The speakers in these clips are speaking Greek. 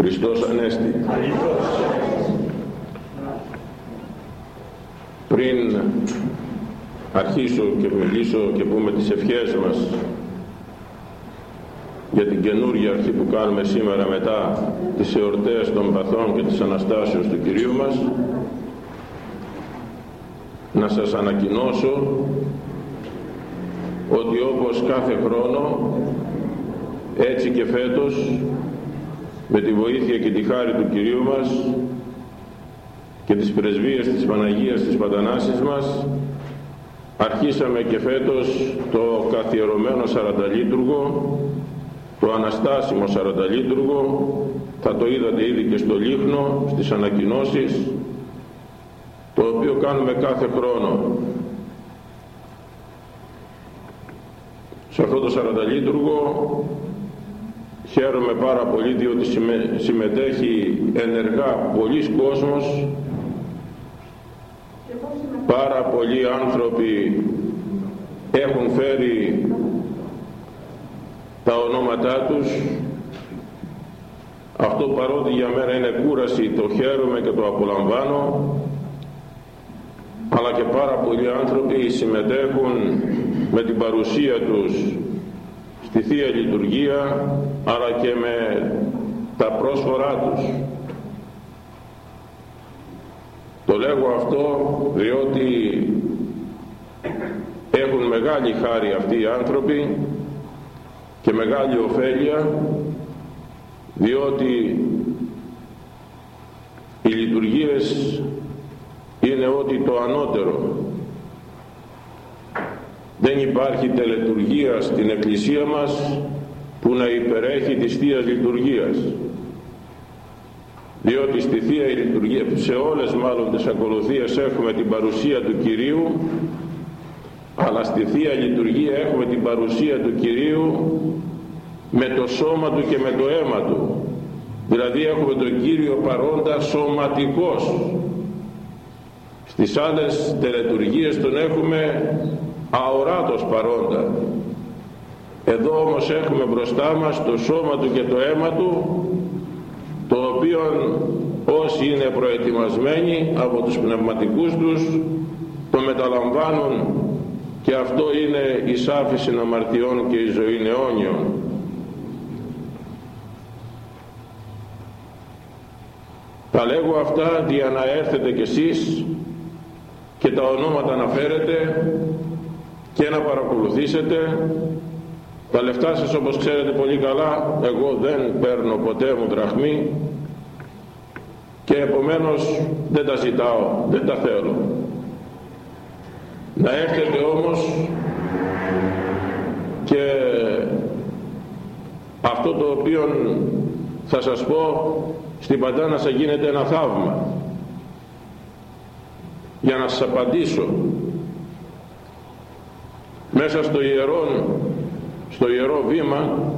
Χριστός Ανέστη. Πριν αρχίσω και μιλήσω και πούμε τις ευχές μας για την καινούργια αρχή που κάνουμε σήμερα μετά τις εορτές των παθών και της Αναστάσεως του Κυρίου μας να σας ανακοινώσω ότι όπως κάθε χρόνο έτσι και φέτος με τη βοήθεια και τη χάρη του Κυρίου μας και τις πρεσβείες της Παναγίας της Παντανάσης μας αρχίσαμε και φέτος το καθιερωμένο σαρανταλίτουργο το αναστάσιμο σαρανταλίτουργο. Θα το είδατε ήδη και στο Λίχνο στις ανακοινώσεις το οποίο κάνουμε κάθε χρόνο. Σε αυτό το σαρανταλίτουργο χαίρομαι πάρα πολύ διότι συμμετέχει ενεργά πολλοί κόσμος. Πάρα πολλοί άνθρωποι έχουν φέρει τα ονόματά τους. Αυτό παρότι για μένα είναι κούραση το χαίρομαι και το απολαμβάνω. Αλλά και πάρα πολλοί άνθρωποι συμμετέχουν με την παρουσία τους στη Θεία Λειτουργία αλλά και με τα πρόσφορά τους. Το λέγω αυτό διότι έχουν μεγάλη χάρη αυτοί οι άνθρωποι και μεγάλη ωφέλεια διότι οι λειτουργίες είναι ότι το ανώτερο. Δεν υπάρχει τελετουργία στην Εκκλησία μας που να υπερέχει της Θείας Λειτουργίας. Διότι στη Θεία Λειτουργία σε όλες μάλλον τις ακολουθίες έχουμε την παρουσία του Κυρίου αλλά στη Θεία Λειτουργία έχουμε την παρουσία του Κυρίου με το σώμα Του και με το αίμα Του. Δηλαδή έχουμε τον Κύριο παρόντα σωματικός. Στις άλλες τελετουργίες τον έχουμε αοράτος παρόντα εδώ όμως έχουμε μπροστά μας το σώμα Του και το αίμα Του το οποίο όσοι είναι προετοιμασμένοι από τους πνευματικούς τους το μεταλαμβάνουν και αυτό είναι η σάφηση αμαρτιών και η ζωή αιώνιων. Τα λέγω αυτά για να έρθετε κι εσείς και τα ονόματα να φέρετε και να παρακολουθήσετε τα λεφτά σας όπως ξέρετε πολύ καλά εγώ δεν παίρνω ποτέ μου δραχμή και επομένως δεν τα ζητάω, δεν τα θέλω. Να έρθετε όμως και αυτό το οποίο θα σας πω στην Παντάνα θα γίνεται ένα θαύμα. Για να σας απαντήσω μέσα στο ιερό στο ιερό βήμα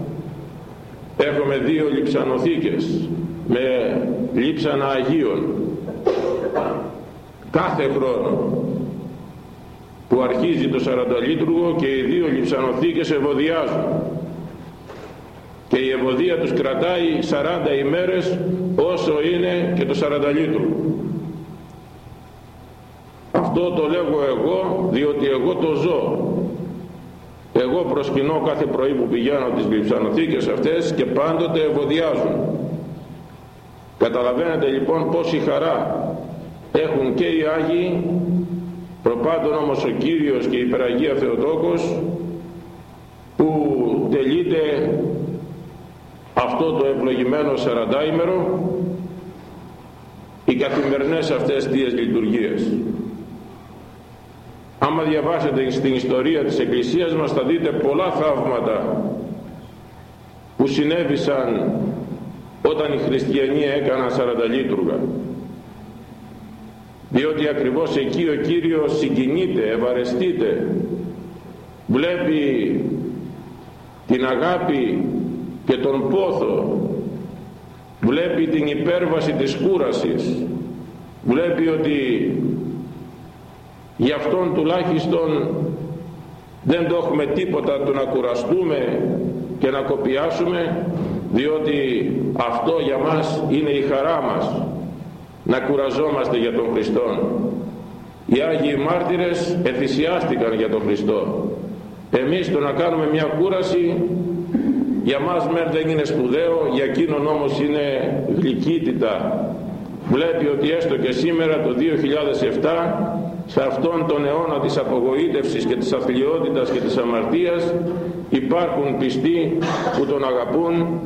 έχουμε δύο λειψανοθήκες με λείψανα Αγίων. Κάθε χρόνο που αρχίζει το Σαρανταλίτουργο και οι δύο λειψανοθήκες ευωδιάζουν. Και η ευωδία τους κρατάει 40 ημέρες όσο είναι και το Σαρανταλίτουργο αυτό το λέγω εγώ διότι εγώ το ζω εγώ προσκυνώ κάθε πρωί που πηγαίνω τις λειψανοθήκες αυτές και πάντοτε ευωδιάζουν. Καταλαβαίνετε λοιπόν πόση χαρά έχουν και οι Άγιοι προπάντων όμως ο Κύριος και η Υπεραγία Θεοτόκος που τελείται αυτό το ευλογημένο σαραντάημερο οι καθημερινές αυτές τις λειτουργίες άμα διαβάσετε στην ιστορία της Εκκλησίας μας θα δείτε πολλά θαύματα που συνέβησαν όταν οι χριστιανοί έκαναν σαρανταλίτουργα διότι ακριβώς εκεί ο Κύριος συγκινείται, ευαρεστείται βλέπει την αγάπη και τον πόθο βλέπει την υπέρβαση της κούρασης βλέπει ότι γι' αυτόν τουλάχιστον δεν το έχουμε τίποτα το να κουραστούμε και να κοπιάσουμε διότι αυτό για μας είναι η χαρά μας να κουραζόμαστε για τον Χριστό. Οι Άγιοι Μάρτυρες εθυσιάστηκαν για τον Χριστό. Εμείς το να κάνουμε μια κούραση για μας μεν δεν είναι σπουδαίο για εκείνον όμως είναι γλυκύτητα. Βλέπει ότι έστω και σήμερα το 2007 σε αυτόν τον αιώνα της απογοήτευσης και της αθλειότητας και της αμαρτίας υπάρχουν πιστοί που τον αγαπούν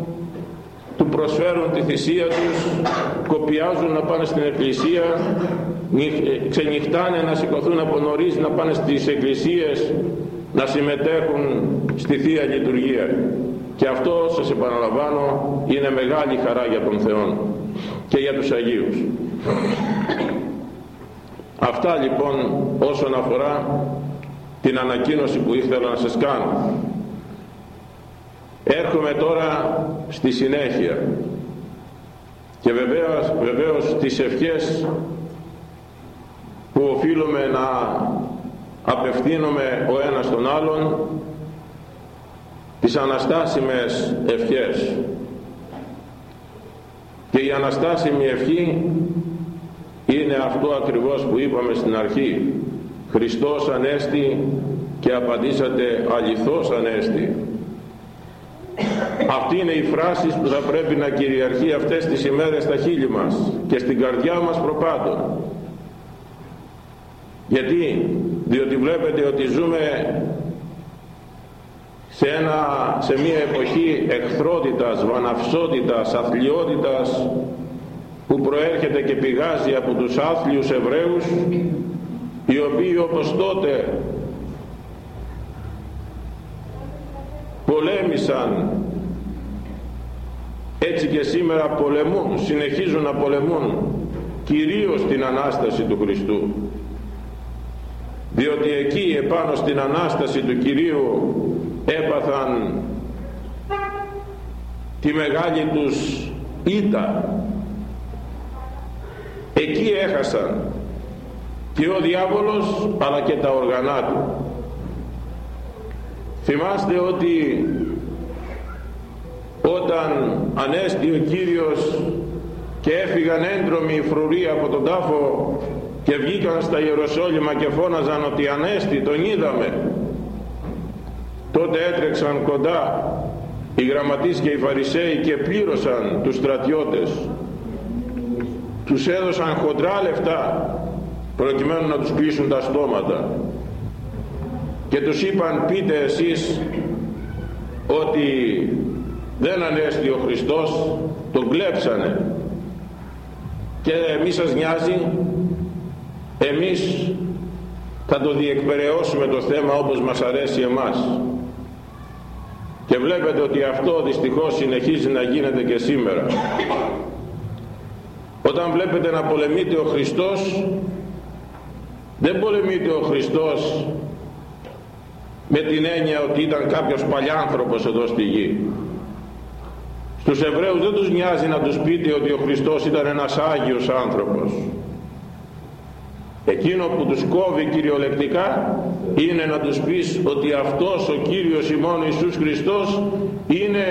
του προσφέρουν τη θυσία τους κοπιάζουν να πάνε στην εκκλησία ε, ξενυχτάνε να σηκωθούν από νωρίς να πάνε στις εκκλησίες να συμμετέχουν στη Θεία Λειτουργία. Και αυτό σας επαναλαμβάνω είναι μεγάλη χαρά για τον Θεό και για τους Αγίους αυτά λοιπόν όσον αφορά την ανακοίνωση που ήθελα να σας κάνω. Έρχομαι τώρα στη συνέχεια. Και βεβαίως, βεβαίως τις ευχές που οφείλουμε να απευθύνουμε ο ένας τον άλλον τις αναστάσιμες ευχές. Και η αναστάσιμη ευχή είναι αυτό ακριβώς που είπαμε στην αρχή. Χριστός Ανέστη και απαντήσατε αληθώς Ανέστη. Αυτή είναι η φράση που θα πρέπει να κυριαρχεί αυτές τις ημέρες στα χείλη μας και στην καρδιά μας προπάντων. Γιατί; Διότι βλέπετε ότι ζούμε σε, ένα, σε μια εποχή εχθρότητας, βαναυσότητας, αθλειότητας που προέρχεται και πηγάζει από τους άθλιους Εβραίους οι οποίοι όπως τότε πολέμησαν έτσι και σήμερα πολεμούν, συνεχίζουν να πολεμούν κυρίως την Ανάσταση του Χριστού. Διότι εκεί επάνω στην Ανάσταση του Κυρίου έπαθαν τη μεγάλη τους ήττα εκεί έχασαν και ο διάβολος αλλά και τα οργανά του. Θυμάστε ότι όταν ανέστη ο Κύριος και έφυγαν έντρομοι φρουροί από τον τάφο και βγήκαν στα Ιεροσόλυμα και φώναζαν ότι Ανέστη τον είδαμε τότε έτρεξαν κοντά οι γραμματείς και οι φαρισαίοι και πλήρωσαν τους στρατιώτες τους έδωσαν χοντρά λεφτά προκειμένου να τους κλείσουν τα στόματα. Και τους είπαν πείτε εσείς ότι δεν ανέστη ο Χριστός τον κλέψανε. Και μη σας νοιάζει εμείς θα το διεκπαιρεώσουμε το θέμα όπως μας αρέσει εμάς και βλέπετε ότι αυτό δυστυχώς συνεχίζει να γίνεται και σήμερα όταν βλέπετε να πολεμείται ο Χριστός δεν πολεμείται ο Χριστός με την έννοια ότι ήταν κάποιος παλιάνθρωπος εδώ στη γη. Στους Εβραίους δεν τους νοιάζει να τους πείτε ότι ο Χριστός ήταν ένας Άγιος άνθρωπος. Εκείνο που τους κόβει κυριολεκτικά είναι να τους πεις ότι αυτός ο Κύριος ημών Ιησούς Χριστός είναι,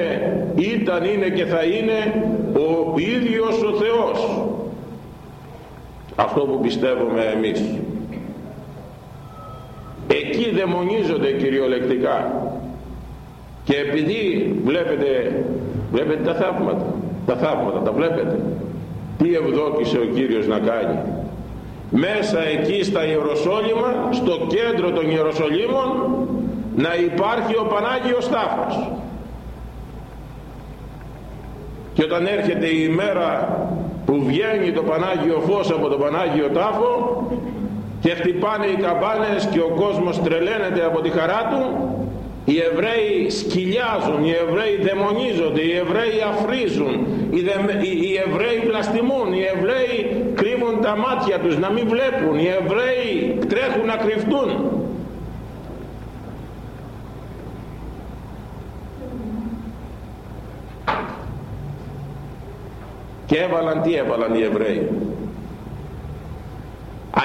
ήταν, είναι και θα είναι ο ίδιος ο Θεός αυτό που πιστεύουμε εμείς. Εκεί δαιμονίζονται κυριολεκτικά. Και επειδή βλέπετε βλέπετε τα θαύματα τα θαύματα τα βλέπετε. Τι ευδόκησε ο Κύριος να κάνει. Μέσα εκεί στα Ιεροσόλυμα στο κέντρο των Ιεροσολύμων να υπάρχει ο Πανάγιος Τάφος και όταν έρχεται η ημέρα που βγαίνει το Πανάγιο Φως από τον Πανάγιο Τάφο και χτυπάνε οι καμπάνες και ο κόσμος τρελαίνεται από τη χαρά του οι Εβραίοι σκυλιάζουν, οι Εβραίοι δαιμονίζονται, οι Εβραίοι αφρίζουν, οι, οι Εβραίοι πλαστιμούν, οι Εβραίοι κρύβουν τα μάτια τους να μην βλέπουν, οι Εβραίοι τρέχουν να κρυφτούν. Και έβαλαν τι έβαλαν οι Εβραίοι.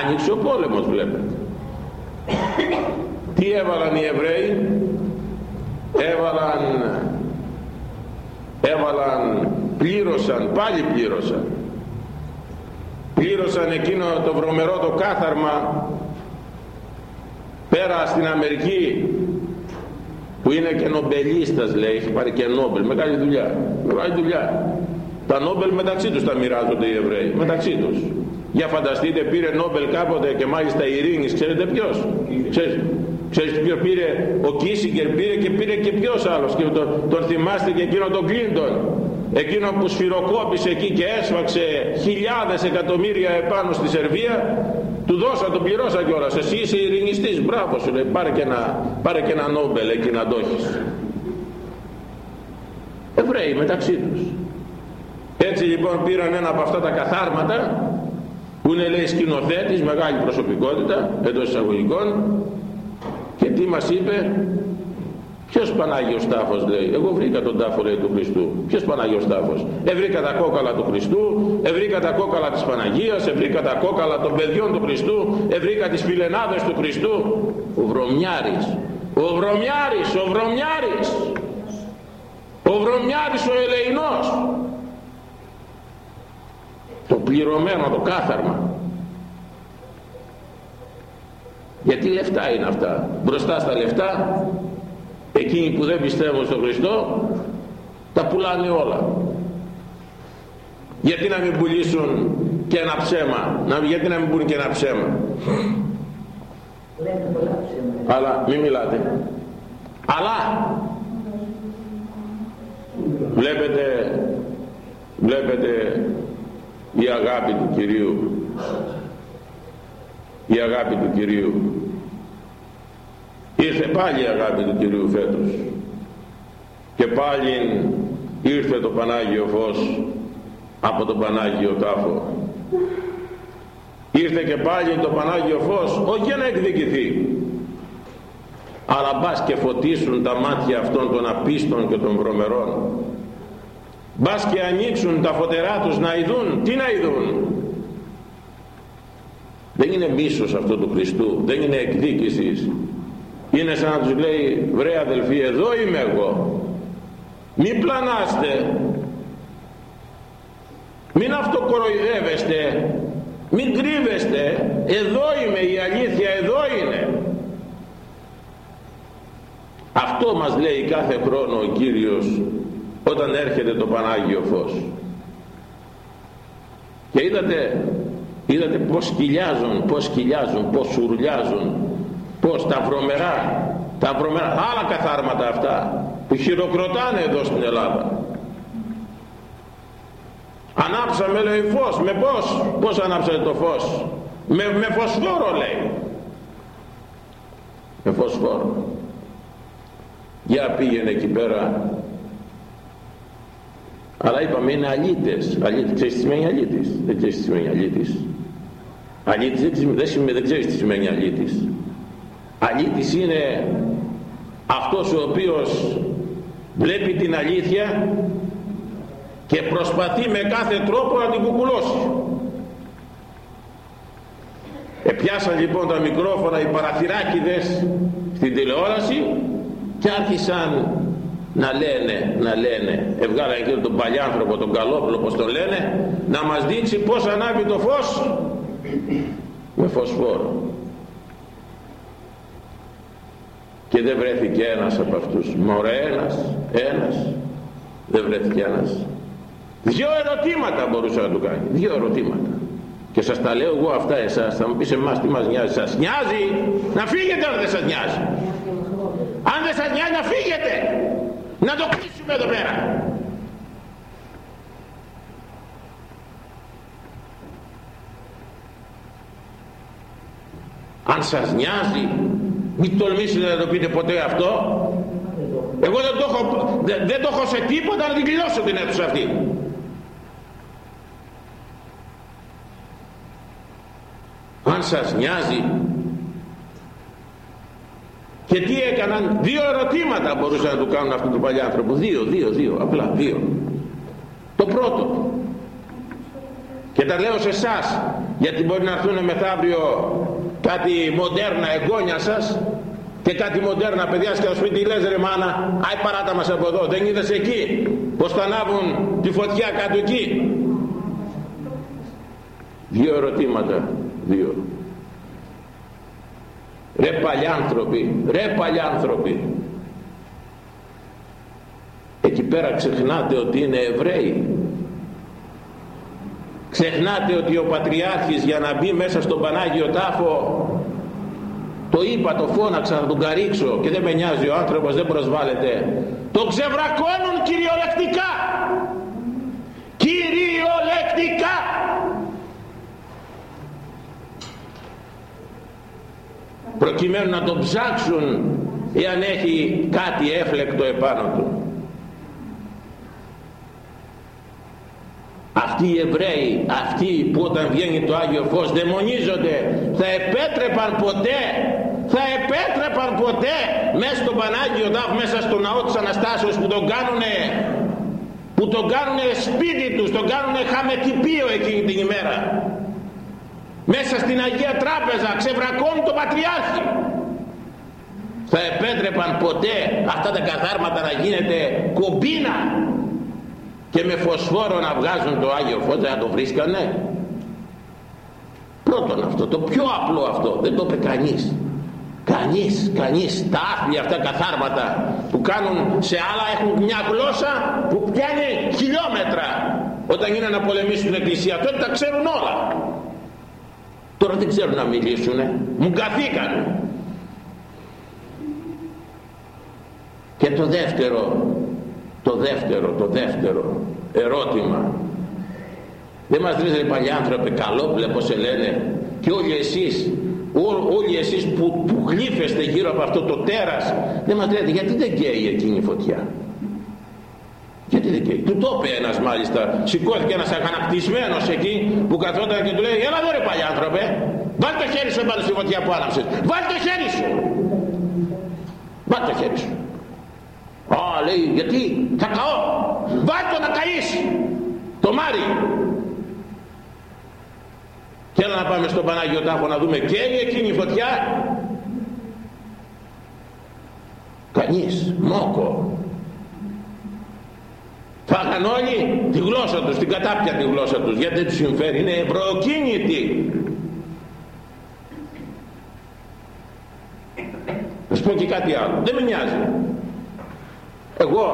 Άνοιξε ο πόλεμος βλέπετε. Τι έβαλαν οι Εβραίοι; Έβαλαν έβαλαν πλήρωσαν πάλι πλήρωσαν πλήρωσαν εκείνο το βρωμερό το κάθαρμα πέρα στην Αμερική που είναι και νομπελίστας λέει έχει πάρει και νόμπελ μεγάλη δουλειά μεγάλη δουλειά τα νόμπελ μεταξύ τους τα μοιράζονται οι Εβραίοι μεταξύ τους. Για φανταστείτε πήρε νόμπελ κάποτε και μάλιστα η ειρήνης ξέρετε ποιος; Ξέρετε Ξέρεις ποιος πήρε, ο Κίσιγκερ πήρε και πήρε και ποιος άλλος; Και τον, τον θυμάστε και εκείνο τον Κλίντον. Εκείνο που σφυροκόπησε εκεί και έσφαξε χιλιάδες εκατομμύρια επάνω στη Σερβία. Του δώσα, τον πληρώσα κιόλας. Εσύ είσαι ειρηνιστής, μπράβο σου λέει. Πάρε και ένα, πάρε και ένα Νόμπελ εκεί να το έχεις. Εβραίοι μεταξύ τους έτσι λοιπόν πήραν ένα από αυτά τα καθάρματα που είναι λέει σκηνοθέτης, μεγάλη προσωπικότητα εντός εισαγωγικών και τι μας είπε; Ποιος Πανάγιος Τάφος λέει, εγώ βρήκα τον τάφο λέει του Χριστού. Ποιος Πανάγιος Τάφος. Ευρήκα τα κόκαλα του Χριστού, ευρήκα τα κόκαλα της Παναγίας, ευρήκα τα κόκαλα των παιδιών του Χριστού, ευρήκα τις φιλενάδες του Χριστού. Ο Βρωμιάρης, ο Βρωμιάρης, ο Βρωμιάρης, ο Βρωμιάρης ο Ελεηνός. Το πληρωμένο, το κάθαρμα. Γιατί λεφτά είναι αυτά. Μπροστά στα λεφτά, εκείνοι που δεν πιστεύουν στον Χριστό, τα πουλάνε όλα. Γιατί να μην πουλήσουν και ένα ψέμα, να, γιατί να μην πουλούν και ένα ψέμα; Αλλά μην μιλάτε. Αλλά βλέπετε, βλέπετε η αγάπη του Κυρίου. Η αγάπη του Κυρίου. Ήρθε πάλι η αγάπη του Κυρίου φέτος. Και πάλι ήρθε το Πανάγιο Φως από τον Πανάγιο Τάφο. Ήρθε και πάλι το Πανάγιο Φως όχι για να εκδικηθεί αλλά μπας και φωτίσουν τα μάτια αυτών των απίστων και των βρωμερών μπας και ανοίξουν τα φωτερά τους να ειδούν. Τι να ειδούν; Δεν είναι μίσος αυτό του Χριστού. Δεν είναι εκδίκησης. Είναι σαν να τους λέει βρε αδελφοί εδώ είμαι εγώ. Μην πλανάστε. Μην αυτοκοροϊδεύεστε. Μην κρύβεστε. Εδώ είμαι η αλήθεια εδώ είναι αυτό μας λέει κάθε χρόνο ο Κύριος όταν έρχεται το Πανάγιο Φως. Και είδατε είδατε πως σκυλιάζουν πως σκυλιάζουν, πως σουρλιάζουν πως τα βρωμερά τα βρωμερά, άλλα καθάρματα αυτά που χειροκροτάνε εδώ στην Ελλάδα. Ανάψαμε λέει φως με πως πως ανάψατε το φως; Με, με φωσφόρο λέει. Με φωσφόρο. Για πήγαινε εκεί πέρα αλλά είπαμε είναι αλήτες. Αλήτες. Ξέρεις τι σημαίνει αλήτης δεν ξέρεις τι σημαίνει αλήτης. Αλήτης δεν, δεν, δεν ξέρεις τι σημαίνει αλήτης. Αλήτης είναι αυτός ο οποίος βλέπει την αλήθεια και προσπαθεί με κάθε τρόπο να την κουκουλώσει. Επιάσαν λοιπόν τα μικρόφωνα οι παραθυράκιδες στην τηλεόραση και άρχισαν να λένε, να λένε, εβγάλαν εκείνο τον παλιάνθρωπο, τον καλόπλο, όπως τον λένε, να μας δείξει πώς ανάβει το φως με φωσφόρο. Και δεν βρέθηκε ένας από αυτούς, μωρέ ένας, ένας, δεν βρέθηκε ένας. Δύο ερωτήματα μπορούσε να του κάνει, δύο ερωτήματα. Και σας τα λέω εγώ αυτά εσάς, θα μου πεις εμάς τι μας νοιάζει, σας νοιάζει να φύγετε αν δεν σας νοιάζει. Αν δεν σας νοιάζει να φύγετε, να το κλείσουμε εδώ πέρα. Αν σας νοιάζει, μην τολμήσετε να το πείτε ποτέ αυτό. Εγώ δεν το έχω, δεν, δεν το έχω σε τίποτα να την κλειδώσω την αίθουσα αυτή. Αν σας νοιάζει και τι έκαναν, δύο ερωτήματα μπορούσαν να του κάνουν αυτού του παλιά άνθρωπος. Δύο, δύο, δύο, απλά δύο. Το πρώτο. Και τα λέω σε εσάς, γιατί μπορεί να έρθουν μεθαύριο κάτι μοντέρνα εγγόνια σας και κάτι μοντέρνα παιδιά και θα σου πει τι λες ρε μάνα, άι παράτα μας από εδώ, δεν είδες εκεί. πως θα ανάβουν τη φωτιά κάτω εκεί δύο ερωτήματα δύο ρε παλιάνθρωποι ρε παλιάνθρωποι εκεί πέρα ξεχνάτε ότι είναι Εβραίοι ξεχνάτε ότι ο Πατριάρχης για να μπει μέσα στον Πανάγιο Τάφο το είπα, το φώναξα να τον καρύξω και δεν με νοιάζει ο άνθρωπος, δεν προσβάλλεται. Το ξεβρακώνουν κυριολεκτικά. Κυριολεκτικά. Προκειμένου να τον ψάξουν εάν έχει κάτι έφλεκτο επάνω του. Αυτοί οι Εβραίοι, αυτοί που όταν βγαίνει το Άγιο Φως δαιμονίζονται, θα επέτρεπαν ποτέ, θα επέτρεπαν ποτέ μέσα στον Πανάγιο Δάφ, μέσα στο ναό της Αναστάσεως που τον κάνουνε, που τον κάνουνε σπίτι τους, τον κάνουνε χαμετυπίο εκείνη την ημέρα. Μέσα στην Αγία Τράπεζα ξεβρακώνει τον Πατριάρχη. Θα επέτρεπαν ποτέ αυτά τα καθάρματα να γίνεται κομπίνα και με φωσφόρο να βγάζουν το Άγιο Φως να το βρίσκανε. Πρώτον αυτό το πιο απλό αυτό δεν το είπε κανείς. Κανείς, κανείς. Τα άθλια αυτά καθάρματα που κάνουν σε άλλα έχουν μια γλώσσα που πιάνει χιλιόμετρα. Όταν είναι να πολεμήσουν την εκκλησία τότε τα ξέρουν όλα τώρα δεν ξέρουν να μιλήσουνε. Μου καθήκαν και το δεύτερο το δεύτερο, το δεύτερο ερώτημα. Δεν μας λες ρε παλιάνθρωπε καλόπλε πως σε λένε. Και όλοι εσείς όλοι εσείς που, που γλύφεστε γύρω από αυτό το τέρας δεν μας λέτε γιατί δεν καίει εκείνη η φωτιά γιατί δεν καίει του το είπε ένας μάλιστα σηκώθηκε ένας αγανακτισμένος εκεί που καθόταν και του λέει έλα εδώ ρε παλιάνθρωπε βάλ το χέρι σου πάνω στη φωτιά που άναψες βάλ το χέρι σου βάλ το χέρι σου Α, λέει, γιατί, θα καώ. Βάτω να καείς. Το Μάρι. Και έλα να πάμε στον Πανάγιο Τάφο να δούμε και εκείνη η φωτιά. Κανείς, μόκο. Φάγαν όλοι τη γλώσσα τους, την κατάπια τη γλώσσα τους, γιατί δεν τους συμφέρει, είναι προκίνητη. Θα σου πω και κάτι άλλο, δεν με νοιάζει. Εγώ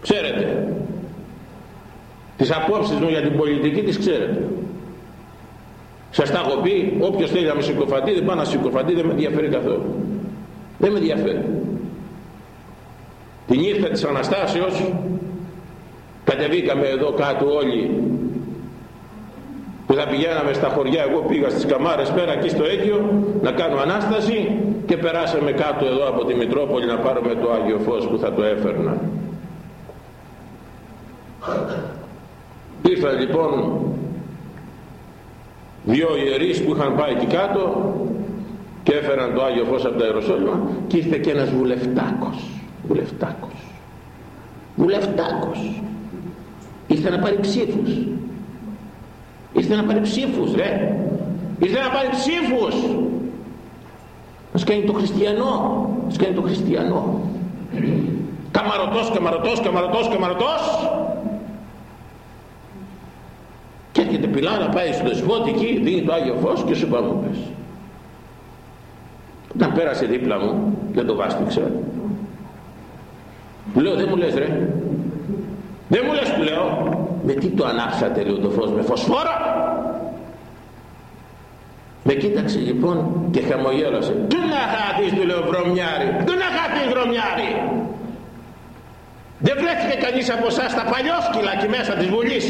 ξέρετε τις απόψεις μου για την πολιτική τις ξέρετε. Σας τα έχω πει όποιος θέλει να με συκοφαντεί δεν πάει να συκοφαντεί δεν με ενδιαφέρει καθόλου. Δεν με ενδιαφέρει. Την ήρθα της Αναστάσεως κατεβήκαμε εδώ κάτω όλοι που θα πηγαίναμε στα χωριά. Εγώ πήγα στις καμάρες πέρα εκεί στο Αίγιο να κάνω Ανάσταση και περάσαμε κάτω εδώ από τη Μητρόπολη να πάρουμε το Άγιο Φως που θα το έφερνα. Ήρθαν λοιπόν δύο ιερείς που είχαν πάει εκεί κάτω και έφεραν το Άγιο Φως από τα Ιεροσόλυμα και ήρθε και ένας βουλευτάκος. Βουλευτάκος. Βουλευτάκος ήρθε να πάρει ψήφους. Ήρθε να πάρει ψήφους ρε. Ήρθε να πάρει ψήφους. Μας κάνει το χριστιανό. Μας κάνει το χριστιανό. Καμαρωτός, καμαρωτός, καμαρωτός, καμαρωτός. Και έρχεται πιλά να πάει στο δεσπότη εκεί δίνει το Άγιο Φως και σου πάμε πες όταν πέρασε δίπλα μου δεν το βάστηξα του λέω δεν μου λες ρε δεν μου λες που λέω. Με τι το ανάψατε λέω το φως με φωσφόρα με κοίταξε λοιπόν και χαμογέλασε. Του να χάθεις του λέω βρωμιάρι του να χάθεις βρωμιάρι δεν βρέθηκε κανείς από εσάς τα παλιόσκυλα εκεί μέσα της Βουλής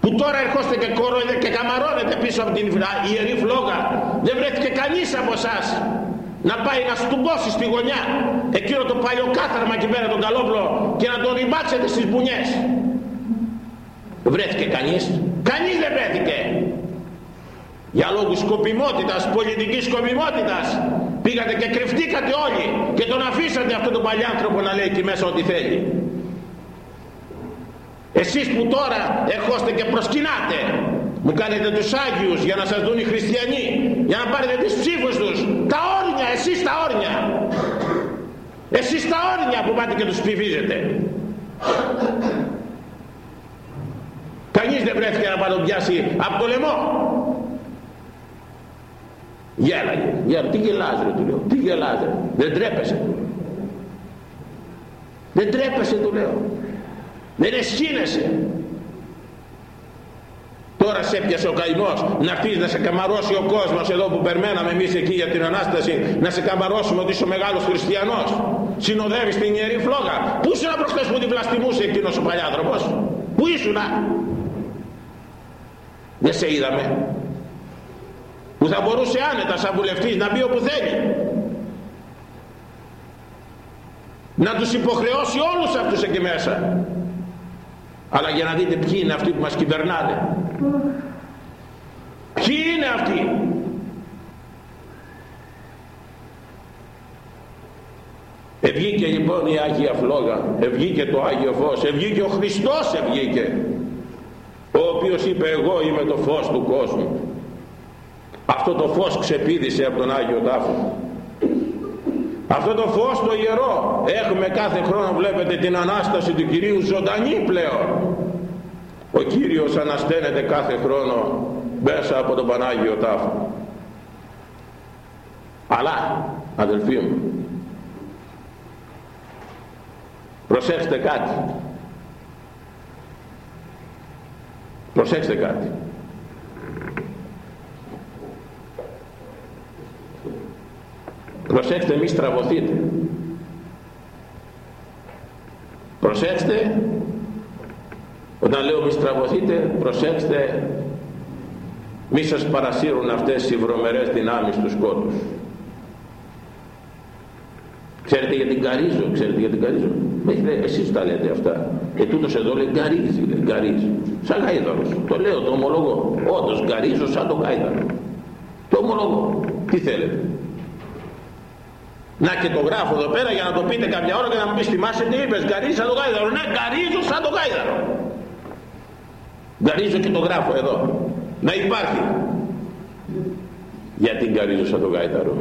που τώρα ερχόστε και κοροϊδε και καμαρώνετε πίσω από την ιερή φλόγα. Δεν βρέθηκε κανείς από εσάς να πάει να στουμπώσει στη γωνιά εκείνο το παλιό κάθαρμα εκεί πέρα τον καλόβλο και να τον ριμπάξετε στις μπουνιές. Βρέθηκε κανείς; Κανείς δεν βρέθηκε. Για λόγους σκοπιμότητας πολιτικής σκοπιμότητας πήγατε και κρυφτήκατε όλοι και τον αφήσατε αυτόν τον παλιάνθρωπο να λέει εκεί μέσα ό,τι θέλει. Εσείς που τώρα ερχόστε και προσκυνάτε μου κάνετε τους Άγιους για να σας δουν οι χριστιανοί για να πάρετε τις ψήφους τους τα όρνια, εσείς τα όρνια εσείς τα όρνια που πάτε και τους ψηφίζετε. Κανείς δεν βρέθηκε να τον πιάσει από το λαιμό. Γέλαγε, γέλαγε. τι γελάς ρε του λέω. Τι γελάς ρε. Δεν τρέπεσαι του λέω. Δεν τρέπεσαι του λέω. Δεν εσχύνεσαι Τώρα σε έπιασε ο καημός να έρθεις να σε καμαρώσει ο κόσμος εδώ που περμέναμε εμείς εκεί για την Ανάσταση να σε καμαρώσουμε ότι είσαι ο μεγάλος χριστιανός. Συνοδεύεις την Ιερή Φλόγα. Πού ήσουν προχθές που την πλαστιμούσε εκείνος ο παλιάδροπος. Πού ήσουν. Δεν σε είδαμε. Που θα μπορούσε άνετα σαν βουλευτής να μπει όπου θέλει. Να τους υποχρεώσει όλους αυτούς εκεί μέσα αλλά για να δείτε ποιοι είναι αυτοί που μας κυβερνάνε ποιοι είναι αυτοί Ευγήκε λοιπόν η Άγια Φλόγα, ευγήκε το Άγιο Φως, ευγήκε ο Χριστός ευγήκε, ο οποίος είπε εγώ είμαι το φως του κόσμου. Αυτό το φως ξεπίδησε από τον Άγιο Τάφο. Αυτό το φως το ιερό έχουμε κάθε χρόνο βλέπετε την Ανάσταση του Κυρίου ζωντανή πλέον. Ο Κύριος ανασταίνεται κάθε χρόνο μέσα από τον Πανάγιο Τάφο. Αλλά αδελφοί μου προσέξτε κάτι προσέξτε κάτι προσέξτε μη στραβωθείτε. Προσέξτε όταν λέω μη στραβωθείτε προσέξτε μη σας παρασύρουν αυτές οι βρωμερές δυνάμεις τους σκότους ξέρετε για την Καρίζο ξέρετε για την Καρίζο μέχρι εσείς τα λέτε αυτά. Και τούτος εδώ λέει γκαρίζει λέει γκαρίζει σαν γάιδαρος. Το λέω το ομολογώ. Όντως γκαρίζω σαν το γάιδαρο. Το ομολογώ. Τι θέλετε να και το γράφω εδώ πέρα για να το πείτε κάποια ώρα και να μου πεις θυμάσαι τι είπες γκαρίζει σαν το γάιδαρο. Ναι γκαρίζω σαν το γάιδαρο. Γκαρίζω και το γράφω εδώ. Να υπάρχει. Γιατί γκαρίζω σαν το γάιδαρο;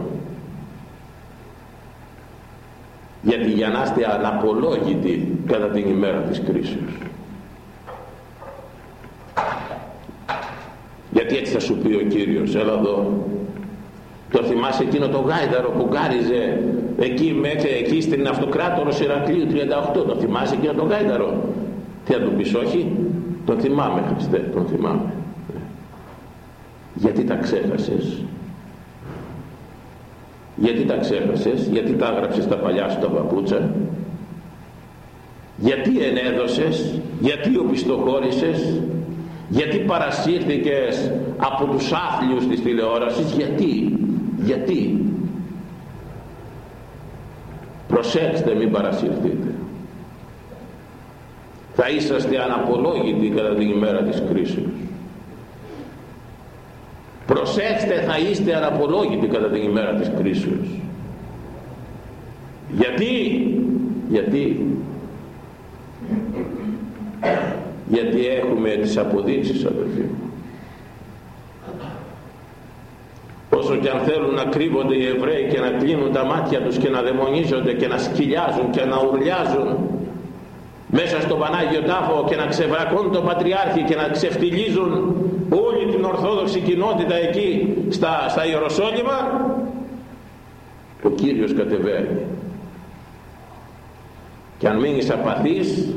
Γιατί για να είστε αναπολόγητοι κατά την ημέρα της κρίσεως. Γιατί έτσι θα σου πει ο Κύριος, έλα εδώ, το θυμάσαι εκείνο το γάιδαρο που γκάριζε εκεί, μέχρι, εκεί στην αυτοκράτορο Ηρακλείου 38. Το θυμάσαι εκείνο το γάιδαρο; Τι θα του πεις όχι; Τον θυμάμαι Χριστέ, τον θυμάμαι. Γιατί τα ξέχασες; Γιατί τα ξέχασες, γιατί τα έγραψες τα παλιά σου τα παπούτσα. Γιατί ενέδωσες, γιατί οπισθοχώρησες, γιατί παρασύρθηκες από τους άθλιους της τηλεόρασης, γιατί; Γιατί; Προσέξτε μην παρασυρθείτε. Θα είσαστε αναπολόγητοι κατά την ημέρα της κρίσεως προσέξτε θα είστε αναπολόγητοι κατά την ημέρα της κρίσεως γιατί; Γιατί; Γιατί έχουμε τις αποδείξεις αδελφοί μου όσο και αν θέλουν να κρύβονται οι Εβραίοι και να κλείνουν τα μάτια τους και να δαιμονίζονται και να σκυλιάζουν και να ουρλιάζουν μέσα στο Πανάγιο Τάφο και να ξεβρακώνουν τον Πατριάρχη και να ξεφτιλίζουν όλη την Ορθόδοξη κοινότητα εκεί στα, στα Ιεροσόλυμα ο Κύριος κατεβαίνει. Και αν μείνεις απαθής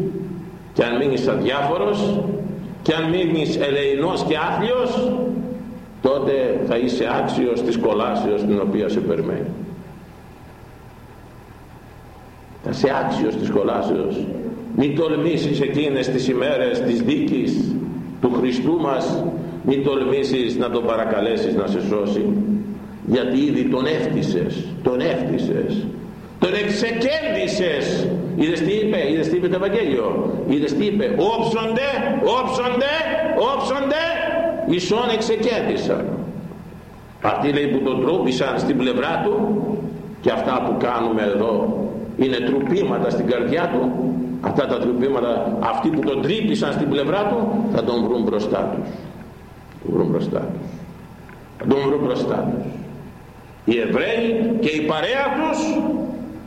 και αν μείνεις αδιάφορος και αν μείνεις ελεηνός και άθλιος τότε θα είσαι άξιος της κολάσεως την οποία σε περιμένει. Θα είσαι άξιος της κολάσεως. Μην τολμήσεις εκείνες τις ημέρες της δίκης του Χριστού μας. Μην τολμήσεις να τον παρακαλέσεις να σε σώσει. Γιατί ήδη τον έφτισες τον έφτισες τον εξεκέντησες είδες τι είπε, είδες τι είπε το Ευαγγέλιο. Είδες τι είπε. Όψονται, όψονται, όψονται Ισόν εξεκέντησαν αυτοί λέει που τον τρούπισαν στην πλευρά του και αυτά που κάνουμε εδώ είναι τρουπήματα στην καρδιά του αυτά τα τρουπήματα αυτοί που τον τρύπησαν στην πλευρά του θα τον βρουν μπροστά τους. Τον βρουν μπροστά τους. Θα τον βρουν μπροστά τους. Οι Εβραίοι και η παρέα τους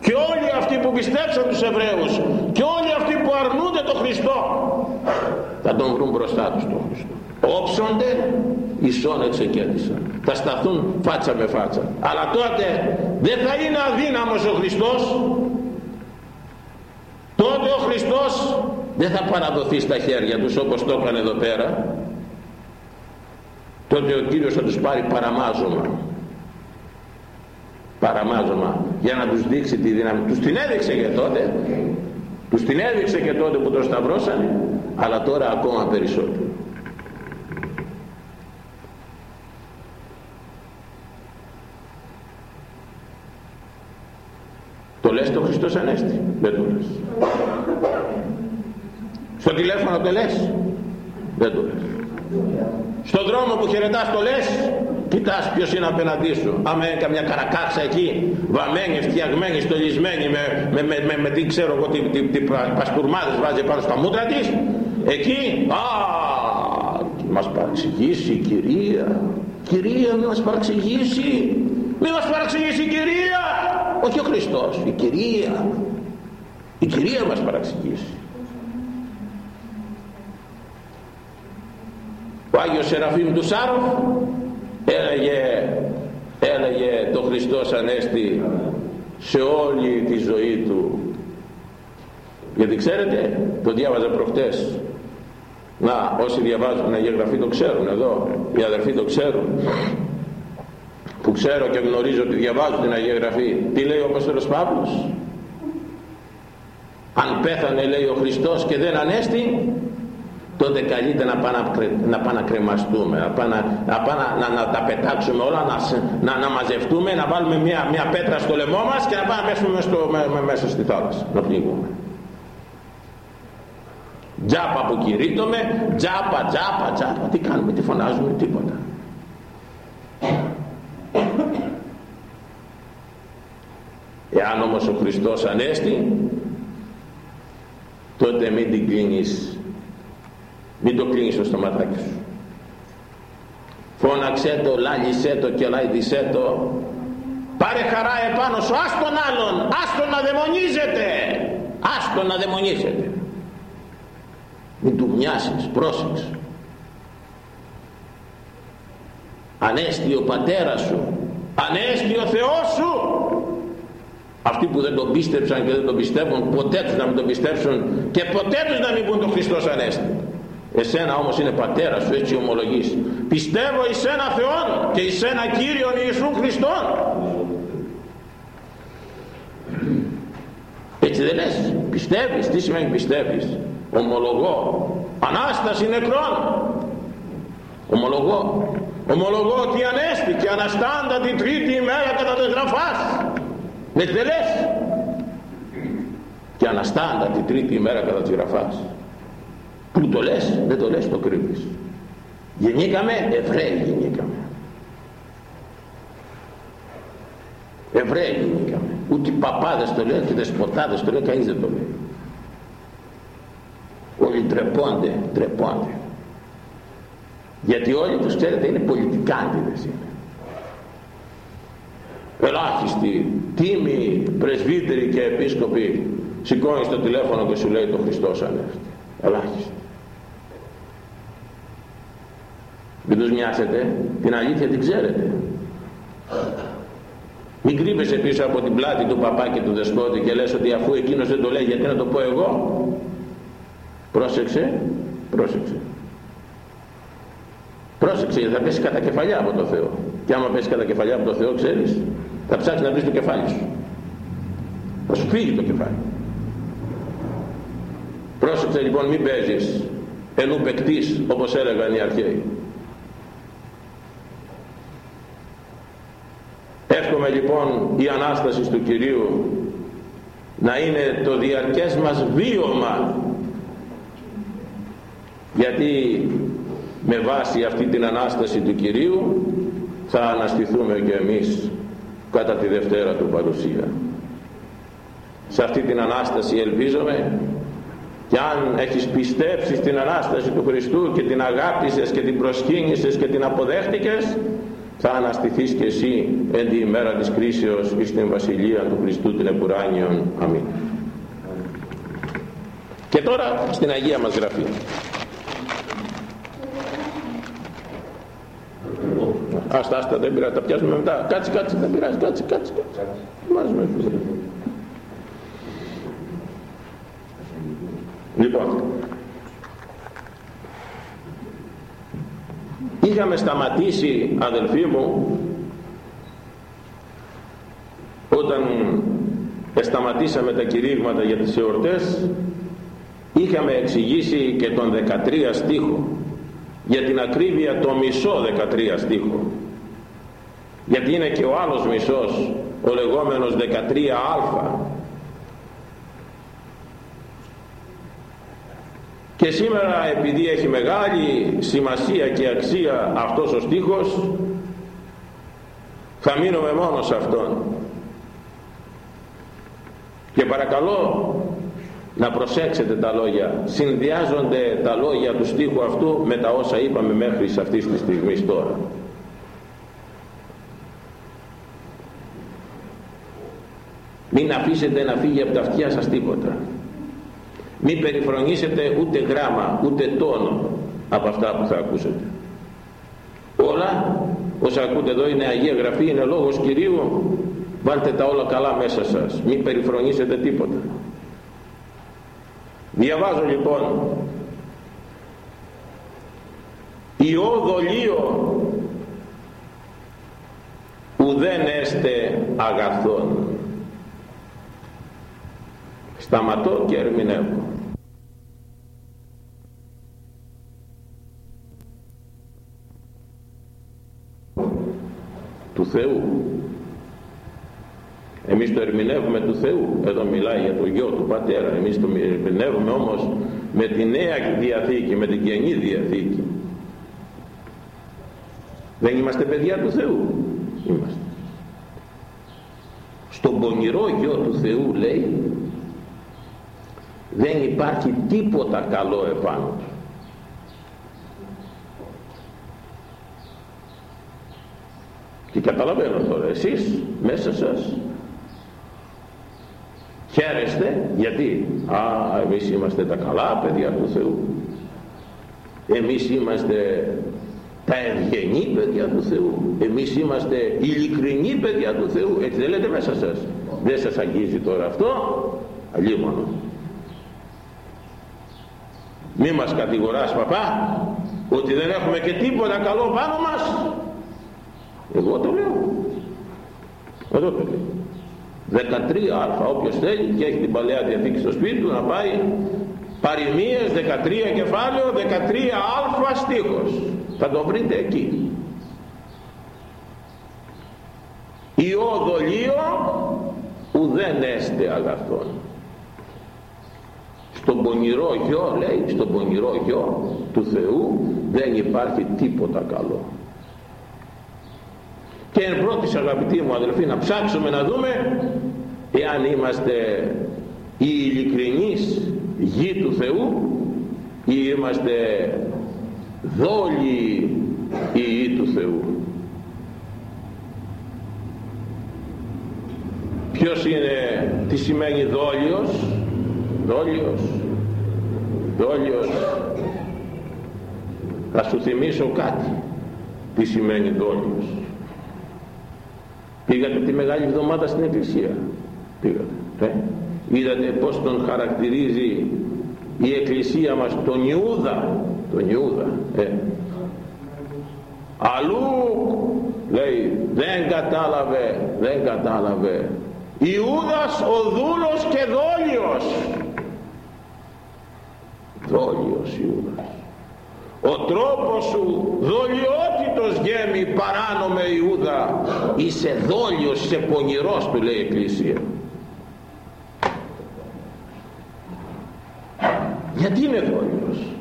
και όλοι αυτοί που πιστέψαν τους Εβραίους και όλοι αυτοί που αρνούνται τον Χριστό θα τον βρουν μπροστά τους τον Χριστό. Όψονται ισόν εξεκέντησαν θα σταθούν φάτσα με φάτσα. Αλλά τότε δεν θα είναι αδύναμος ο Χριστός. Τότε ο Χριστός δεν θα παραδοθεί στα χέρια τους όπως το έκανε εδώ πέρα. Τότε ο Κύριος θα τους πάρει παραμάζωμα παραμάζωμα για να τους δείξει τη δύναμη. Τους την έδειξε και τότε. Τους την έδειξε και τότε που τον σταυρώσανε αλλά τώρα ακόμα περισσότερο. Το λες το Χριστός Ανέστη; Δεν το λες. Στο τηλέφωνο το λες; Δεν το λες. Στον δρόμο που χαιρετάς το λες; Κοιτάς ποιος είναι απέναντί σου. Άμα είναι καμιά καρακάξα εκεί βαμμένη, φτιαγμένη, στολισμένη με, με, με, με, με τι ξέρω εγώ τι, τι, τι παστουρμάδες βάζει πάνω στα μούτρα της εκεί α, μας παραξηγήσει η κυρία. Κυρία μη μας παραξηγήσει μη μας παραξηγήσει η κυρία. Όχι ο Χριστός η κυρία. Η κυρία μας παραξηγήσει ο Άγιος Σεραφείμ του Σάροφ έλεγε, έλεγε το Χριστός Ανέστη σε όλη τη ζωή του. Γιατί ξέρετε το διάβαζα προχτές. Να όσοι διαβάζουν την Αγία Γραφή το ξέρουν εδώ οι αδερφοί το ξέρουν. Που ξέρω και γνωρίζω ότι διαβάζουν την Αγία Γραφή. Τι λέει ο Απόστολος Παύλος; Αν πέθανε λέει ο Χριστός και δεν ανέστη τότε καλύτερα να πάμε να, πάμε να κρεμαστούμε, να πάμε, να, πάμε να, να, τα πετάξουμε όλα, να, να, να μαζευτούμε, να βάλουμε μια, μια πέτρα στο λαιμό μας και να πάμε να πέσουμε στο, με, μέσα στη θάλασσα, να πνιγούμε. Τζάπα που κηρύττουμε, τζάπα, τζάπα, τζάπα. Τι κάνουμε, τι φωνάζουμε, τίποτα. Εάν όμως ο Χριστός ανέστη, τότε μην την κλείνεις μην το κλείνεις στο στοματάκι σου. Φώναξέ το, λάλισέ το και λαϊδισέ το. Πάρε χαρά επάνω σου ας τον άλλον ας τον να δαιμονίζεται. Ας τον να δαιμονίζεται. Μην του μοιάσεις πρόσεξε. Ανέστη ο πατέρας σου ανέστη ο Θεός σου. Αυτοί που δεν τον πίστεψαν και δεν τον πιστεύουν ποτέ τους να μην τον πιστέψουν και ποτέ τους να μην πούν τον Χριστός Ανέστη Εσένα όμως είναι πατέρας σου έτσι ομολογείς. Πιστεύω εις ένα Θεόν και εις ένα Κύριον Ιησού Χριστόν. Έτσι δεν λες. Πιστεύεις. Τι σημαίνει πιστεύεις; Ομολογώ. Ανάσταση νεκρών. Ομολογώ. Ομολογώ ότι ανέστη και αναστάντα την τρίτη ημέρα κατά το γραφάς. Έτσι δεν λες. Και αναστάντα την τρίτη ημέρα κατά τη γραφάς. Πού το λες, δεν το λες, το κρύβεις. Γεννήκαμε, Εβραίοι γεννήκαμε. Εβραίοι γεννήκαμε. Ούτε οι παπάδες το λένε, ούτε οι δεσποτάδες το λένε, κανείς δεν το λέει. Όλοι ντρεπώνται, ντρεπώνται. Γιατί όλοι τους ξέρετε είναι πολιτικάντιδες είναι. Ελάχιστοι, τίμοι, πρεσβύτεροι και επίσκοποι σηκώνεις το τηλέφωνο και σου λέει το Χριστός ανέφερε. Ελάχιστοι. Μην τους μοιάσετε, την αλήθεια την ξέρετε. Μην κρύβεσαι πίσω από την πλάτη του παπά και του δεσπότη και λες ότι αφού εκείνος δεν το λέει γιατί να το πω εγώ; Πρόσεξε, πρόσεξε. Πρόσεξε γιατί θα πέσει κατά κεφαλιά από το Θεό. Και άμα πέσει κατά κεφαλιά από το Θεό ξέρεις θα ψάξεις να βρεις το κεφάλι σου. Θα σου φύγει το κεφάλι. Πρόσεξε λοιπόν μην παίζεις ενού παικτής όπως έλεγαν οι αρχαίοι. Εύχομαι λοιπόν η Ανάσταση του Κυρίου να είναι το διαρκές μας βίωμα γιατί με βάση αυτή την Ανάσταση του Κυρίου θα αναστηθούμε και εμείς κατά τη Δευτέρα του παρουσία. Σε αυτή την Ανάσταση ελπίζομαι και αν έχεις πιστέψει στην Ανάσταση του Χριστού και την αγάπησες και την προσκύνησες και την αποδέχτηκες θα αναστηθείς και εσύ εν τη ημέρα της κρίσεως εις την Βασιλεία του Χριστού την Επουράνιον. Αμήν. Και και τώρα στην Αγία μας Γραφή Άστα, άστα, δεν πειράζει, τα πιάσουμε μετά. Κάτσε, κάτσε, δεν πειράζει, κάτσε, κάτσε. κάτσε. Λοιπόν, είχαμε σταματήσει αδελφοί μου όταν σταματήσαμε τα κηρύγματα για τις εορτές είχαμε εξηγήσει και τον 13 στίχο. Για την ακρίβεια το μισό 13 στίχο. Γιατί είναι και ο άλλος μισός ο λεγόμενος 13α και σήμερα επειδή έχει μεγάλη σημασία και αξία αυτός ο στίχος θα μείνουμε μόνο σε αυτόν. Και παρακαλώ να προσέξετε τα λόγια. Συνδυάζονται τα λόγια του στίχου αυτού με τα όσα είπαμε μέχρι σε αυτής της στιγμής τώρα. Μην αφήσετε να φύγει από τα αυτιά σας τίποτα μην περιφρονήσετε ούτε γράμμα ούτε τόνο από αυτά που θα ακούσετε. Όλα όσα ακούτε εδώ είναι Αγία Γραφή είναι λόγος Κυρίου. Βάλτε τα όλα καλά μέσα σας. Μην περιφρονήσετε τίποτα. Διαβάζω λοιπόν. Η οδολίο ουδέν έστε αγαθόν σταματώ και ερμηνεύω. Του Θεού. Εμείς το ερμηνεύουμε του Θεού. Εδώ μιλάει για το γιο του πατέρα. Εμείς το ερμηνεύουμε όμως με τη νέα διαθήκη με την καινή διαθήκη. Δεν είμαστε παιδιά του Θεού. Είμαστε. Στον πονηρό γιο του Θεού λέει δεν υπάρχει τίποτα καλό επάνω. Του και καταλαβαίνω τώρα εσείς μέσα σας. Χαίρεστε γιατί α εμείς είμαστε τα καλά παιδιά του Θεού. Εμείς είμαστε τα ευγενή παιδιά του Θεού. Εμείς είμαστε ειλικρινή παιδιά του Θεού. Έτσι δεν λέτε μέσα σας. Δεν σας αγγίζει τώρα αυτό. Αλλήμωνο μη μας κατηγοράς παπά ότι δεν έχουμε και τίποτα καλό πάνω μας. Εγώ το λέω. Εδώ το λέω. 13α όποιος θέλει και έχει την Παλαιά Διαθήκη στο σπίτι του να πάει. Παροιμίες 13 κεφάλαιο 13α στίχος. Θα το βρείτε εκεί. Η οδολίο ουδέν έστε αγαθόν στον πονηρό γιο λέει στον πονηρό γιο του Θεού δεν υπάρχει τίποτα καλό. Και εν πρώτης αγαπητοί μου αδελφοί να ψάξουμε να δούμε εάν είμαστε οι ειλικρινείς γη του Θεού ή είμαστε δόλοι οι γη του Θεού. Ποιος είναι τι σημαίνει δόλιος; Δόλιος δόλιος. Θα σου θυμίσω κάτι τι σημαίνει δόλιος. Πήγατε τη Μεγάλη Εβδομάδα στην Εκκλησία. Πήγατε ε; είδατε πως τον χαρακτηρίζει η Εκκλησία μας τον Ιούδα. Τον Ιούδα ε; αλλού λέει δεν κατάλαβε δεν κατάλαβε. Ιούδας ο δούλος και δόλιος δόλιος Ιούδας ο τρόπος σου δολιότητος γέμι παράνομε Ιούδα είσαι δόλιος, είσαι πονηρός του λέει η Εκκλησία. Γιατί είναι δόλιος;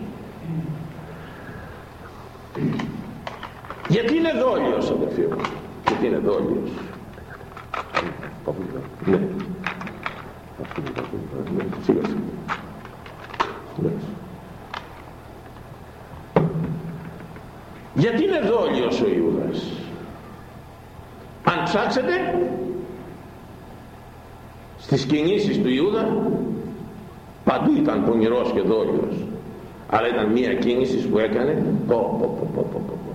Γιατί είναι δόλιος αδερφοί μου; Γιατί είναι δόλιος; Ναι. Σιγά σιγά γιατί είναι δόλιος ο Ιούδας αν ψάξετε στις κινήσεις του Ιούδα παντού ήταν πονηρός και δόλιος. Αλλά ήταν μία κίνηση που έκανε πω, πω, πω, πω, πω, πω.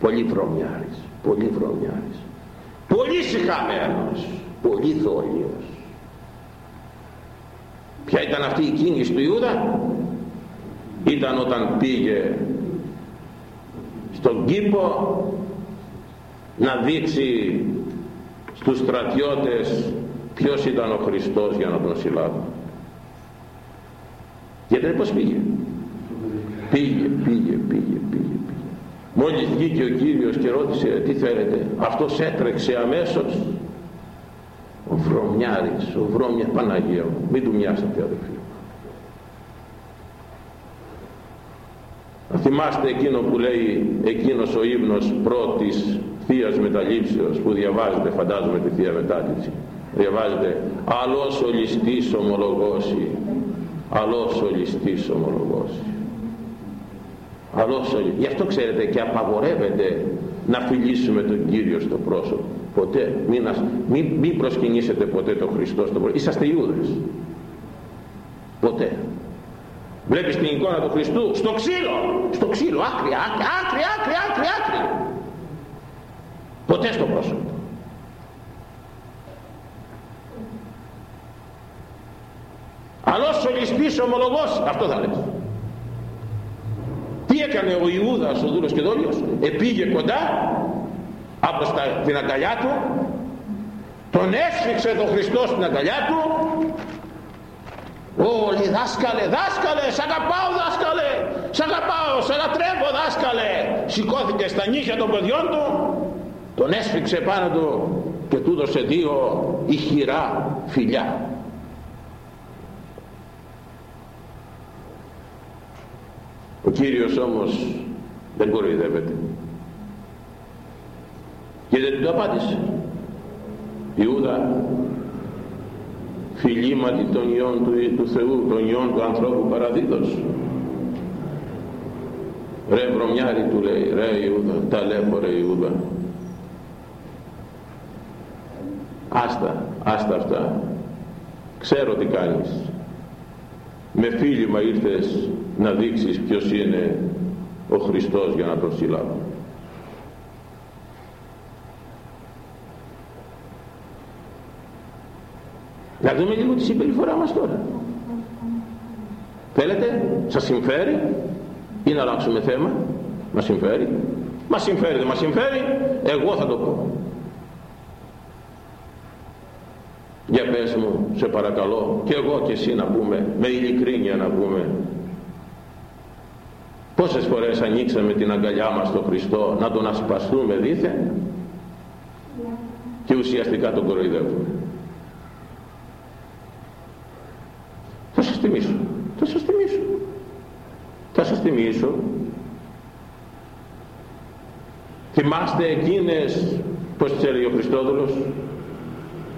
πολύ βρωμιάρης πολύ βρωμιάρης. Πολύ συχαμένος πολύ δόλιος. Ποια ήταν αυτή η κίνηση του Ιούδα ήταν όταν πήγε στον κήπο να δείξει στους στρατιώτες ποιος ήταν ο Χριστός για να τον συλλάβουν. Γιατί πως πήγε. Πήγε, πήγε, πήγε, πήγε, πήγε. μόλις βγήκε ο Κύριος και ρώτησε τι θέλετε αυτός έτρεξε αμέσως ο βρωμιάρης ο βρώμια Παναγία μου μην του μοιάσατε αδελφοί θυμάστε εκείνο που λέει εκείνος ο ύμνος πρώτης Θείας Μεταλήψεως που διαβάζετε φαντάζομαι τη Θεία Μετάληψη διαβάζετε «Αλός ο ληστής ομολογώσει, αλός ο ληστής ομολογώσει». Αλός ο... Γι' αυτό ξέρετε και απαγορεύεται να φιλήσουμε τον Κύριο στο πρόσωπο. Ποτέ. Μην, μην, μην προσκυνήσετε ποτέ τον Χριστό στο πρόσωπο. Είσαστε Ιούδες. Ποτέ. Βλέπεις την εικόνα του Χριστού στο ξύλο. Στο ξύλο. Άκρη, άκρη, άκρη, άκρη, άκρη, άκρη. Ποτέ στο πρόσωπο. Αλλός ο ληστής ομολογός. Αυτό θα λες. Τι έκανε ο Ιούδας ο δούλος και δόλιος; Επήγε κοντά από στα, την αγκαλιά του. Τον έσφιξε τον Χριστό στην αγκαλιά του. Όλοι δάσκαλε, δάσκαλε, σ' αγαπάω δάσκαλε, σ' αγαπάω, σ' λατρεύω δάσκαλε. Σηκώθηκε στα νύχια των παιδιών του, τον έσφιξε πάνω του και του έδωσε δύο ηχηρά φιλιά. Ο Κύριος όμως δεν κοροϊδεύεται. Και δεν του απάντησε. Ιούδα φιλήματι των ιών του, του Θεού, των ιών του ανθρώπου παραδίδος. Ρε βρωμιάρι του λέει, ρε Ιούδα, ταλέπω ρε Ιούδα. Άστα, άστα αυτά. Ξέρω τι κάνεις. Με φίλημα ήρθες να δείξεις ποιος είναι ο Χριστός για να τον συλλάβω. Να δούμε λίγο τη συμπεριφορά μας τώρα. Θέλετε, σας συμφέρει ή να αλλάξουμε θέμα; Μας συμφέρει. Μας συμφέρει, δεν μας συμφέρει. Εγώ θα το πω. Για πες μου, σε παρακαλώ, και εγώ και εσύ να πούμε, με ειλικρίνεια να πούμε, πόσες φορές ανοίξαμε την αγκαλιά μας στον Χριστό να τον ασπαστούμε δίθεν και ουσιαστικά τον κοροϊδεύουμε. Θα σας θυμίσω, θα σας θυμίσω, θα σας θυμίσω. Θυμάστε εκείνες, πώς τις έλεγε ο Χριστόδουλος,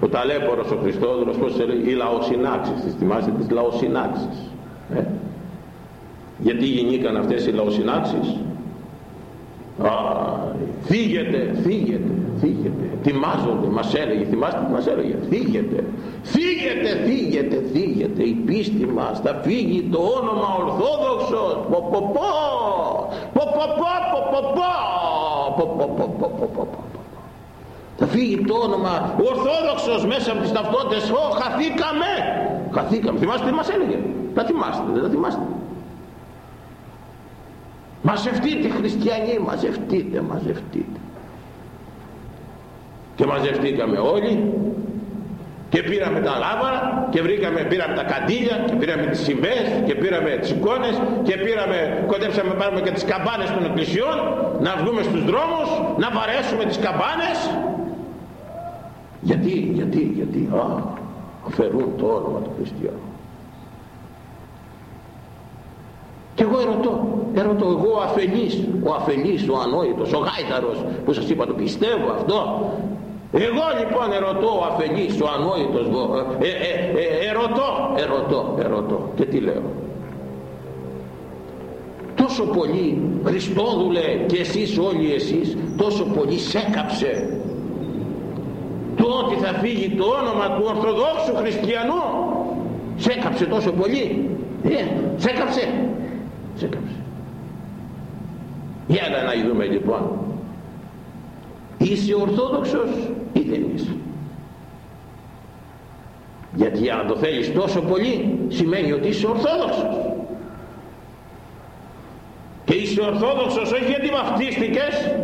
ο ταλέπορος ο Χριστόδουλος πως έλεγε; Οι λαοσυνάξεις τις θυμάστε τις λαοσυνάξεις. Ε; γιατί γεννήκαν αυτές οι λαοσυνάξεις; Α, Φύγετε, φύγετε, φύγετε. Τιμάζονται, μας έλεγε, θυμάστε τι μας έλεγε. Φύγετε, φύγετε, φύγετε, φύγετε. Η πίστη μας θα φύγει το όνομα Ορθόδοξος. Ποποπό, ποποπό, ποποπό, ποποπό, Θα φύγει το όνομα Ορθόδοξος μέσα από τις ταυτότητες. Ω, χαθήκαμε, χαθήκαμε. Θυμάστε τι μας έλεγε. Τα θυμάστε, δεν τα θυμάστε μαζευτείτε χριστιανοί μαζευτείτε μαζευτείτε και μαζευτήκαμε όλοι και πήραμε τα λάβαρα και βρήκαμε, πήραμε τα καντήλια και πήραμε τις σημαίες και πήραμε τις εικόνες και πήραμε, κοντέψαμε πάρουμε και τις καμπάνες των εκκλησιών να βγούμε στους δρόμους να βαρέσουμε τις καμπάνες γιατί, γιατί, γιατί, α, αφαιρούν το όνομα του χριστιανού. Και εγώ ερωτώ, ερωτώ εγώ ο αφελής, ο αφελής, ο ανόητος, ο γάιταρος που σας είπα το πιστεύω αυτό; Εγώ λοιπόν ερωτώ ο αφελής, ο ανόητος, ε, ε, ε, ερωτώ, ερωτώ, ερωτώ. Και τι λέω; Τόσο πολύ Χριστόδουλε και εσείς όλοι εσείς, τόσο πολύ σέκαψε το ότι θα φύγει το όνομα του Ορθοδόξου Χριστιανού σε έκαψε τόσο πολύ Ε, σε έκαψε. Σε έκαψε. Για να δούμε λοιπόν. Είσαι ορθόδοξος ή δεν είσαι. Γιατί για να το θέλεις τόσο πολύ σημαίνει ότι είσαι ορθόδοξος. Και είσαι ορθόδοξος όχι γιατί βαφτίστηκες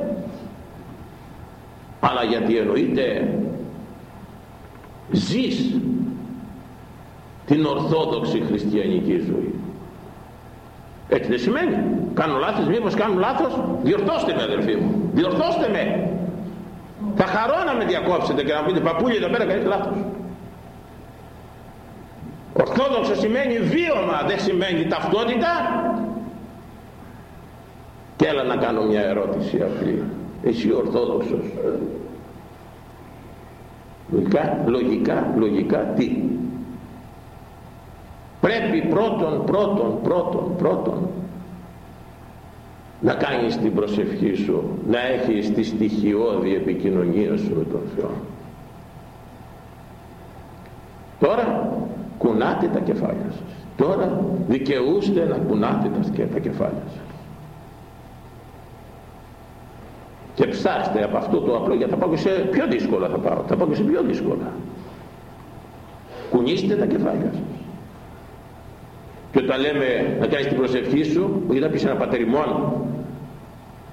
αλλά γιατί εννοείται ζεις την ορθόδοξη χριστιανική ζωή έτσι δεν σημαίνει. Κάνω λάθος μήπως κάνω λάθος; Διορθώστε με αδελφοί μου. Διορθώστε με. Θα χαρώ να με διακόψετε και να πείτε παππούλια εδώ πέρα κάνεις λάθος ορθόδοξο σημαίνει βίωμα δεν σημαίνει ταυτότητα. Και έλα να κάνω μια ερώτηση απλή εσύ ορθόδοξος. Λογικά, λογικά, λογικά τι; Πρέπει πρώτον, πρώτον, πρώτον, πρώτον να κάνεις την προσευχή σου να έχεις τη στοιχειώδη επικοινωνία σου με τον Θεό. Τώρα κουνάτε τα κεφάλια σας. Τώρα δικαιούστε να κουνάτε τα κεφάλια σας. Και ψάξτε από αυτό το απλό γιατί θα πάω και σε πιο δύσκολα θα πάω. Θα πάω και σε πιο δύσκολα. Κουνήστε τα κεφάλια σας και όταν λέμε να κάνεις την προσευχή σου γιατί θα πεις ένα πατεριμόν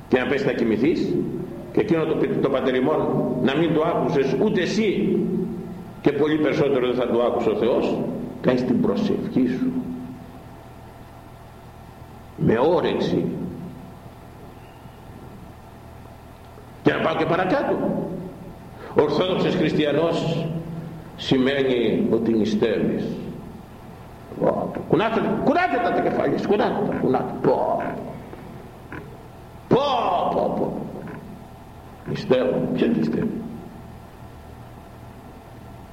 και να πες να κοιμηθείς και εκείνο το, το πατεριμόν να μην το άκουσες ούτε εσύ και πολύ περισσότερο δεν θα το άκουσε ο Θεός κάνεις την προσευχή σου. Με όρεξη. Και να πάω και παρακάτω. Ορθόδοξος χριστιανός σημαίνει ότι νηστεύεις κουνάτε, κουνάτε τα κεφάλια κουνάτε τα κουνάτε. Πω πω πω πω. Νηστεύω ποιος νηστεύει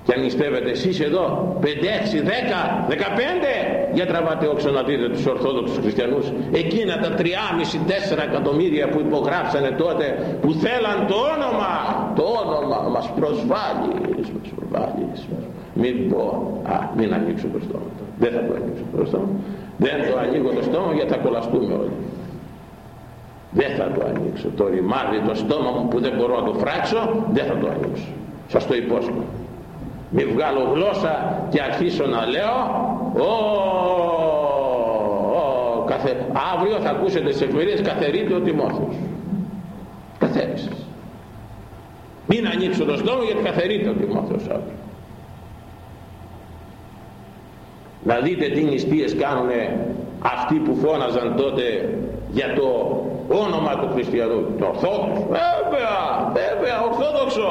και αν νηστεύετε εσείς εδώ 5, 6, 10, 15 για τραβάτε όξο να δείτε τους Ορθόδοξους Χριστιανούς. Εκείνα τα 3,5-4 εκατομμύρια που υπογράψανε τότε που θέλαν το όνομα το όνομα μας προσβάλλεις μας προσβάλλεις μην πω α, μην ανοίξω το στόμα. Δεν θα το ανοίξω το στόμα. Δεν το ανοίγω το στόμα γιατί θα κολλαστούμε όλοι. Δεν θα το ανοίξω. Το ρημάδι το στόμα μου που δεν μπορώ να το φράξω δεν θα το ανοίξω. Σας το υπόσχομαι. Μη βγάλω γλώσσα και αρχίσω να λέω ο, ο, καθε, αύριο θα ακούσετε τις εφημερίες καθερείται ο Τιμόθεος καθαίρισες μην ανοίξω το στόμα γιατί καθερείται ο Τιμόθεος αύριο να δείτε τι νηστείες κάνουν αυτοί που φώναζαν τότε για το όνομα του χριστιανού. Το ορθόδοξο. Βέβαια βέβαια ορθόδοξο.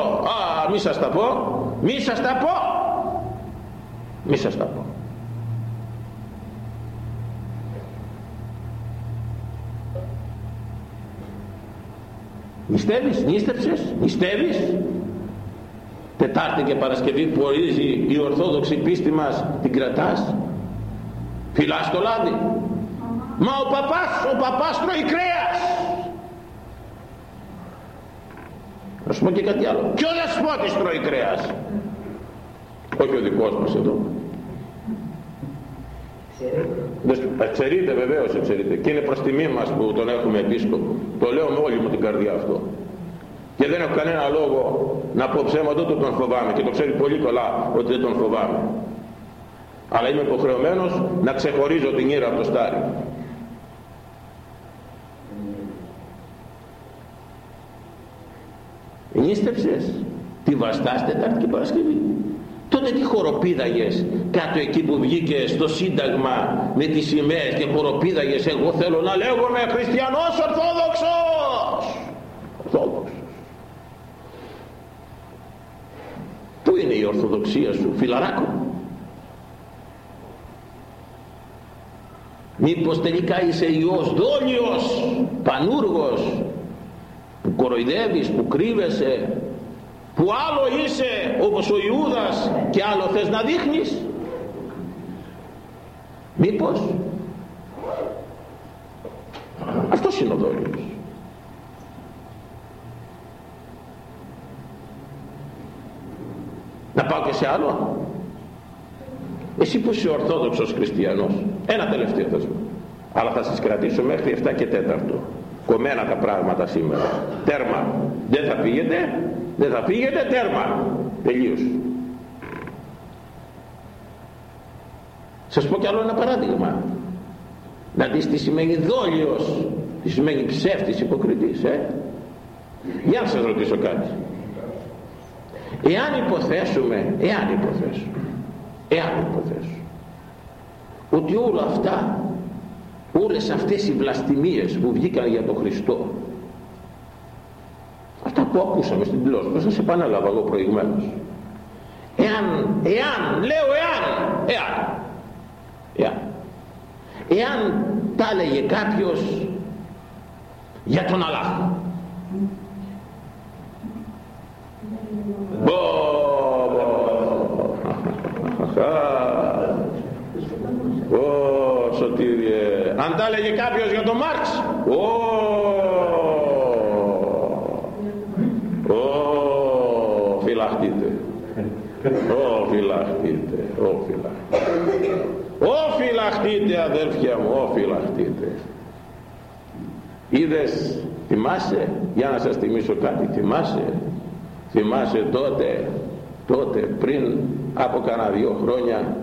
Α μη σας τα πω μη σας τα πω. Μη σας τα πω. Νηστεύεις, νήστεψες, νηστεύεις Τετάρτη και Παρασκευή που ορίζει η Ορθόδοξη πίστη μας την κρατάς; Φυλάς το λάδι. Μα ο παπάς ο παπάς τρώει κρέας. Να σου πω και κάτι άλλο. Και ο δεσπότης τρώει κρέας. Όχι ο δικός μας εδώ. Εξαιρείται βεβαίως εξαιρείται και είναι προς τιμή μας που τον έχουμε επίσκοπο. Το λέω με όλη μου την καρδιά αυτό και δεν έχω κανένα λόγο να πω ψέματα ούτε τον φοβάμαι. Και το ξέρει πολύ καλά ότι δεν τον φοβάμαι. Αλλά είμαι υποχρεωμένος να ξεχωρίζω την ήρα από το στάρι. Ενίστευσες; Τη βαστάς Τετάρτη και Παρασκευή. Τότε τι χοροπίδαγες κάτω εκεί που βγήκες στο σύνταγμα με τις σημαίες και χοροπίδαγες. Εγώ θέλω να λέγομαι χριστιανός ορθόδοξος! Ορθόδοξος πού είναι η ορθοδοξία σου φιλαράκο. Μήπως τελικά είσαι ιός δόλιος πανούργος που κοροϊδεύεις, που κρύβεσαι που άλλο είσαι όπως ο Ιούδας και άλλο θες να δείχνεις. Μήπως. Αυτός είναι ο δόλιος να πάω και σε άλλο. Εσύ που είσαι ορθόδοξος χριστιανός. Ένα τελευταίο θα σου αλλά θα σας κρατήσω μέχρι 7 και 4 κομμένα τα πράγματα σήμερα. Τέρμα. Δεν θα πήγετε δεν θα πήγετε τέρμα. Τελείως. Σας πω κι άλλο ένα παράδειγμα. Να δεις τι σημαίνει δόλιος τι σημαίνει ψεύτης υποκριτής ε; για να σας ρωτήσω κάτι εάν υποθέσουμε εάν υποθέσουμε εάν υποθέσουμε ότι όλα αυτά όλες αυτές οι βλαστημίες που βγήκαν για τον Χριστό αυτά που ακούσαμε στην τηλεόραση που σας επανέλαβα εγώ προηγουμένως. Εάν, εάν, λέω εάν, εάν, εάν, εάν τα έλεγε κάποιος για τον Αλλάχ Μπο, Ω, σωτήριε. Αν τα έλεγε κάποιος για τον Μάρξ. Ω, ω, φυλαχτείτε. Ω, φυλαχτείτε. Ω, φυλαχτείτε. Ω, φυλαχτείτε αδέρφια μου. Ω, φυλαχτείτε. Είδες, θυμάσαι, για να σας θυμίσω κάτι, θυμάσαι, θυμάσαι τότε, τότε πριν από κανένα δύο χρόνια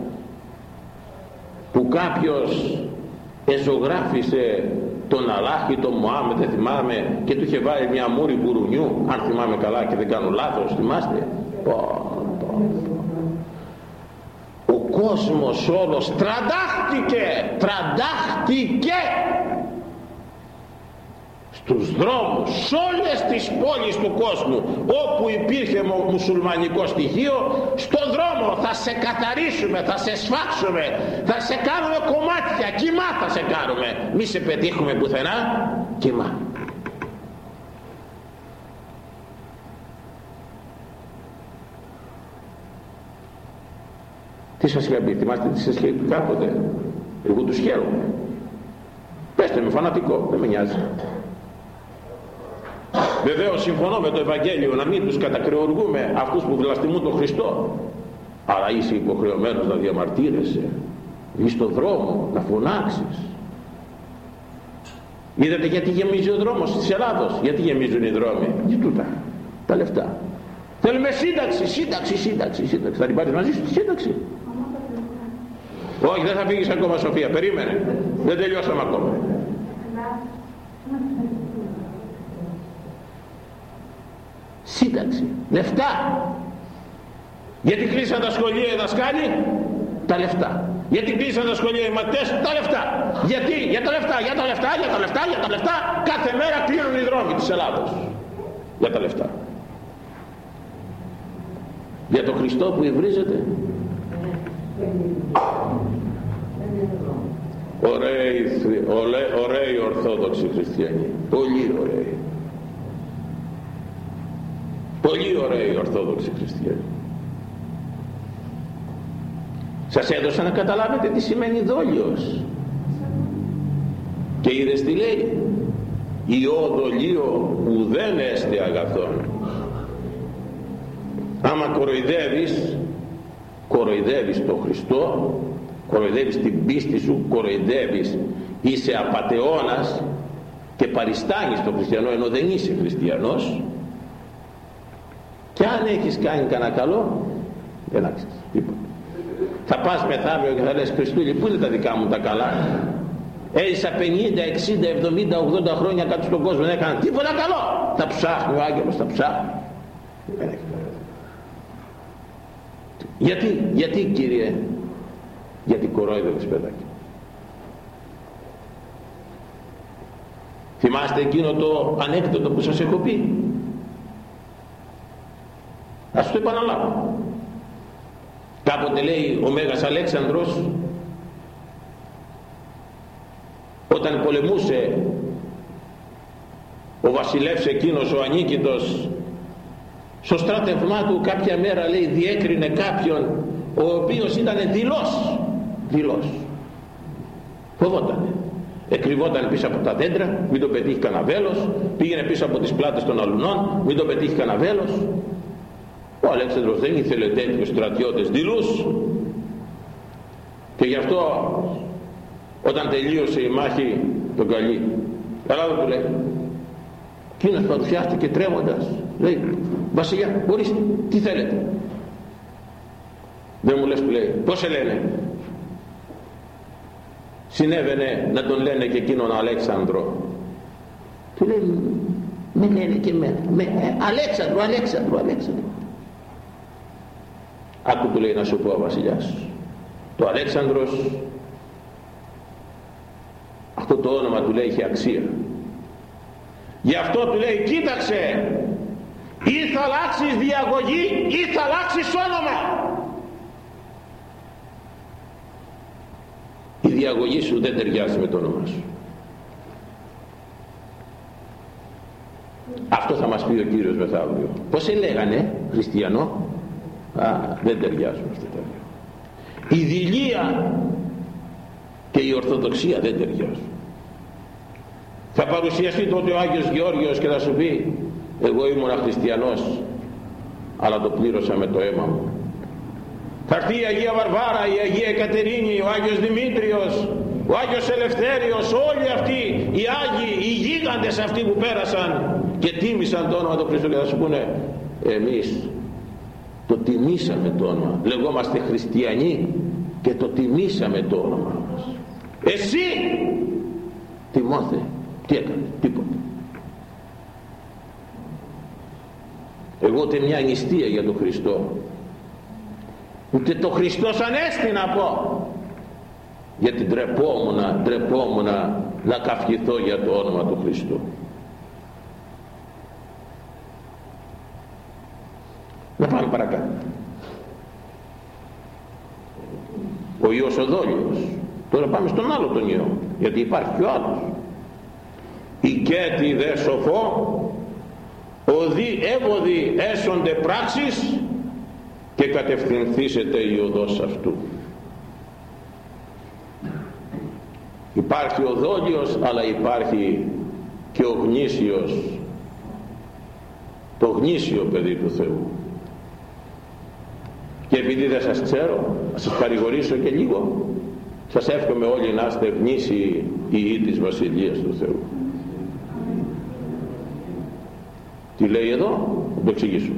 που κάποιος εζωγράφησε τον Αλάχη, τον Μωάμετ, δεν θυμάμαι και του είχε βάλει μια μούρη μπουρουνιού αν θυμάμαι καλά και δεν κάνω λάθος θυμάστε; Ο κόσμος όλος τραντάχτηκε τραντάχτηκε στους δρόμους, σε όλες τις πόλεις του κόσμου όπου υπήρχε μουσουλμανικό στοιχείο στον δρόμο θα σε καθαρίσουμε, θα σε σφάξουμε θα σε κάνουμε κομμάτια, κοιμά θα σε κάνουμε. Μη σε πετύχουμε πουθενά κοιμά. Τι σας είχα πει, θυμάστε τι σας είχα πει κάποτε; Εγώ τους χαίρομαι. Πέστε με φανατικό, δεν με νοιάζει Βεβαίως συμφωνώ με το Ευαγγέλιο να μην τους κατακρεουργούμε αυτούς που βλαστημούν τον Χριστό. Αλλά είσαι υποχρεωμένος να διαμαρτύρεσαι. Ή στον δρόμο να φωνάξεις. Είδατε γιατί γεμίζει ο δρόμος της Ελλάδος; Γιατί γεμίζουν οι δρόμοι; Τι τούτα. Τα λεφτά. Θέλουμε σύνταξη, σύνταξη, σύνταξη, σύνταξη. Θα την πάρεις μαζί σου τη σύνταξη. Όχι δεν θα φύγεις ακόμα Σοφία. Περίμενε. Δεν τελειώσαμε ακόμα. Σύνταξη. Λεφτά. Γιατί κλείσαν τα σχολεία οι δασκάλοι; Τα λεφτά. Γιατί κλείσαν τα σχολεία οι μαθητές; Τα λεφτά. Γιατί; Για τα λεφτά για τα λεφτά για τα λεφτά για τα λεφτά. Κάθε μέρα κλείνουν οι δρόμοι της Ελλάδος. Για τα λεφτά. Για τον Χριστό που υβρίζεται ωραίοι, ωραίοι ορθόδοξοι χριστιανοί. Πολύ ωραίοι πολύ ωραίοι Ορθόδοξοι Χριστιανοί. Σας έδωσα να καταλάβετε τι σημαίνει δόλιος. Και είδες τι λέει. «Ιω δολίο που δεν έστε αγαθόν». Άμα κοροϊδεύεις, κοροϊδεύεις τον Χριστό, κοροϊδεύεις την πίστη σου, κοροϊδεύεις, είσαι απατεώνας και παριστάνεις τον χριστιανό ενώ δεν είσαι χριστιανός και αν έχεις κάνει κανένα καλό δεν άξιζες. Τίποτα θα πας μεθαύριο και θα λες Χριστούλη πού είναι τα δικά μου τα καλά; Έζησα 50, 60, 70, 80 χρόνια κάτω στον κόσμο δεν έκανα τίποτα καλό. Τα ψάχνει ο άγγελος τα ψάχνει. Γιατί, γιατί κύριε γιατί κορόιδευες παιδάκι; Θυμάστε εκείνο το ανέκδοτο που σας έχω πει; Ας το επαναλάβω. Κάποτε λέει ο Μέγας Αλέξανδρος όταν πολεμούσε ο βασιλεύς εκείνος ο ανίκητος στο στράτευμά του κάποια μέρα λέει διέκρινε κάποιον ο οποίος ήταν δηλός δηλός φοβότανε. Εκρυβόταν πίσω από τα δέντρα μην τον πετύχει κανένα βέλος. Πήγαινε πίσω από τις πλάτες των αλουνών μην τον πετύχει κανένα βέλος ο Αλέξανδρος δεν ήθελε τέτοιους στρατιώτες δειλούς και γι' αυτό όταν τελείωσε η μάχη τον καλεί. Ελλάδα του λέει. Εκείνος παρουσιάστηκε τρέμοντας. Λέει βασιλιά μπορείς τι θέλετε; Δεν μου λες που λέει πως σε λένε; Συνέβαινε να τον λένε και εκείνον Αλέξανδρο. Του λέει με λένε και εμένα. Με, ε, Αλέξανδρο, Αλέξανδρο, Αλέξανδρο άκου του λέει να σου πω ο βασιλιάς. Το Αλέξανδρος αυτό το όνομα του λέει είχε αξία. Γι' αυτό του λέει κοίταξε ή θα αλλάξεις διαγωγή ή θα αλλάξεις όνομα. Η διαγωγή σου δεν ταιριάζει με το όνομα σου. Αυτό θα μας πει ο Κύριος μεθαύριο. Πως σε λέγανε χριστιανό; Α, δεν ταιριάζουν αυτά τα δύο. Η δηλία και η ορθοδοξία δεν ταιριάζουν. Θα παρουσιαστεί τότε ο Άγιος Γεώργιος και θα σου πει εγώ ήμουν χριστιανός αλλά το πλήρωσα με το αίμα μου θα έρθει η Αγία Βαρβάρα, η Αγία Κατερίνη, ο Άγιος Δημήτριος, ο Άγιος Ελευθέριος, όλοι αυτοί οι Άγιοι, οι γίγαντες αυτοί που πέρασαν και τίμησαν το όνομα του Χριστού και θα σου πούνε εμείς το τιμήσαμε το όνομα. Λεγόμαστε χριστιανοί και το τιμήσαμε το όνομα μας. Εσύ Τιμώθε, τι έκανε, τίποτα. Εγώ ούτε μια νηστεία για τον Χριστό ούτε το Χριστός Ανέστη να πω γιατί ντρεπόμουνα, ντρεπόμουνα να καυχηθώ για το όνομα του Χριστού να πάμε παρακάτω. Ο Υιός ο Δόλιος. Τώρα πάμε στον άλλο τον Υιό γιατί υπάρχει και ο άλλος. «Οικέτη δε σοφό οδεί έβοδη έσονται πράξεις και κατευθυνθήσετε η οδός αυτού υπάρχει ο δόλιος αλλά υπάρχει και ο γνήσιος. Το γνήσιο παιδί του Θεού και επειδή δεν σας ξέρω θα σας παρηγορήσω και λίγο. Σας εύχομαι όλοι να είστε γνήσιοι ή της Βασιλείας του Θεού. Τι λέει εδώ; Θα το εξηγήσουμε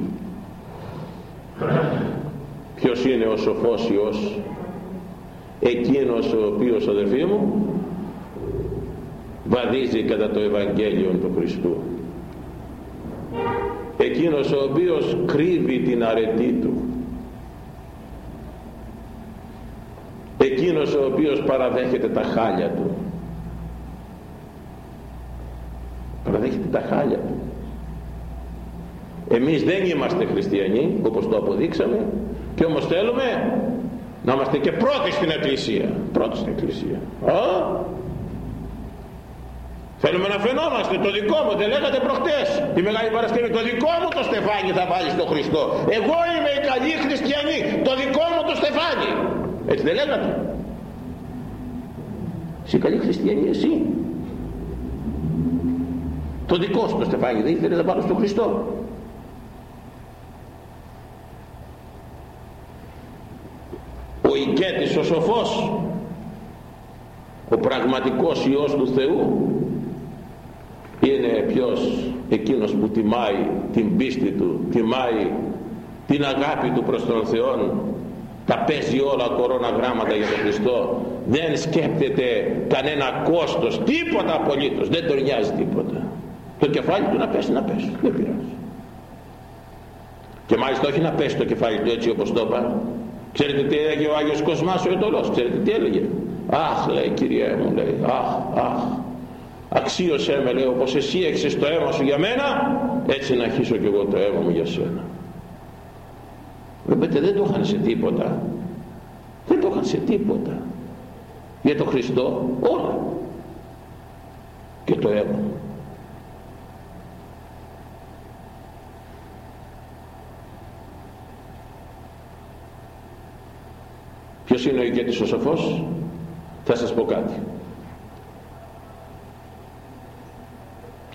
ποιος είναι ο σοφός Υιός; Εκείνος ο οποίος αδερφοί μου βαδίζει κατά το Ευαγγέλιο του Χριστού. Εκείνος ο οποίος κρύβει την αρετή του εκείνος ο οποίος παραδέχεται τα χάλια του. Παραδέχεται τα χάλια του. Εμείς δεν είμαστε χριστιανοί όπως το αποδείξαμε και όμως θέλουμε να είμαστε και πρώτοι στην εκκλησία. Πρώτοι στην εκκλησία. Α, θέλουμε να φαινόμαστε το δικό μου δεν λέγατε προχτές. Τη Μεγάλη Παρασκευή το δικό μου το στεφάνι θα βάλει στο Χριστό. Εγώ είμαι η καλή χριστιανή το δικό μου το στεφάνι έτσι δεν λέγατε είσαι καλή χριστιανή εσύ. Το δικό σου το στεφάνι δεν ήθελε να βάλω στο Χριστό. Ο οικέτης ο σοφός ο πραγματικός Υιός του Θεού είναι ποιος εκείνος που τιμάει την πίστη του τιμάει την αγάπη του προς τον Θεό τα παίζει όλα κορώνα γράμματα για τον Χριστό δεν σκέπτεται κανένα κόστος τίποτα απολύτως δεν τον νοιάζει τίποτα το κεφάλι του να πέσει να πέσει δεν πειράζει και μάλιστα όχι να πέσει το κεφάλι του έτσι όπως το είπα Ξέρετε τι έλεγε ο Άγιος Κοσμάς ο Ετωλός, ξέρετε τι έλεγε; Αχ λέει Κυριέ μου λέει, αχ, αχ. Αξίωσέ με λέει όπως εσύ έχεις το αίμα σου για μένα, έτσι να αρχίσω κι εγώ το αίμα μου για σένα. Βλέπετε δεν το είχαν σε τίποτα. Δεν το είχαν σε τίποτα. Για το Χριστό όλα. Και το αίμα. Ποιος είναι ο ηγέτης ο σοφός; Θα σας πω κάτι.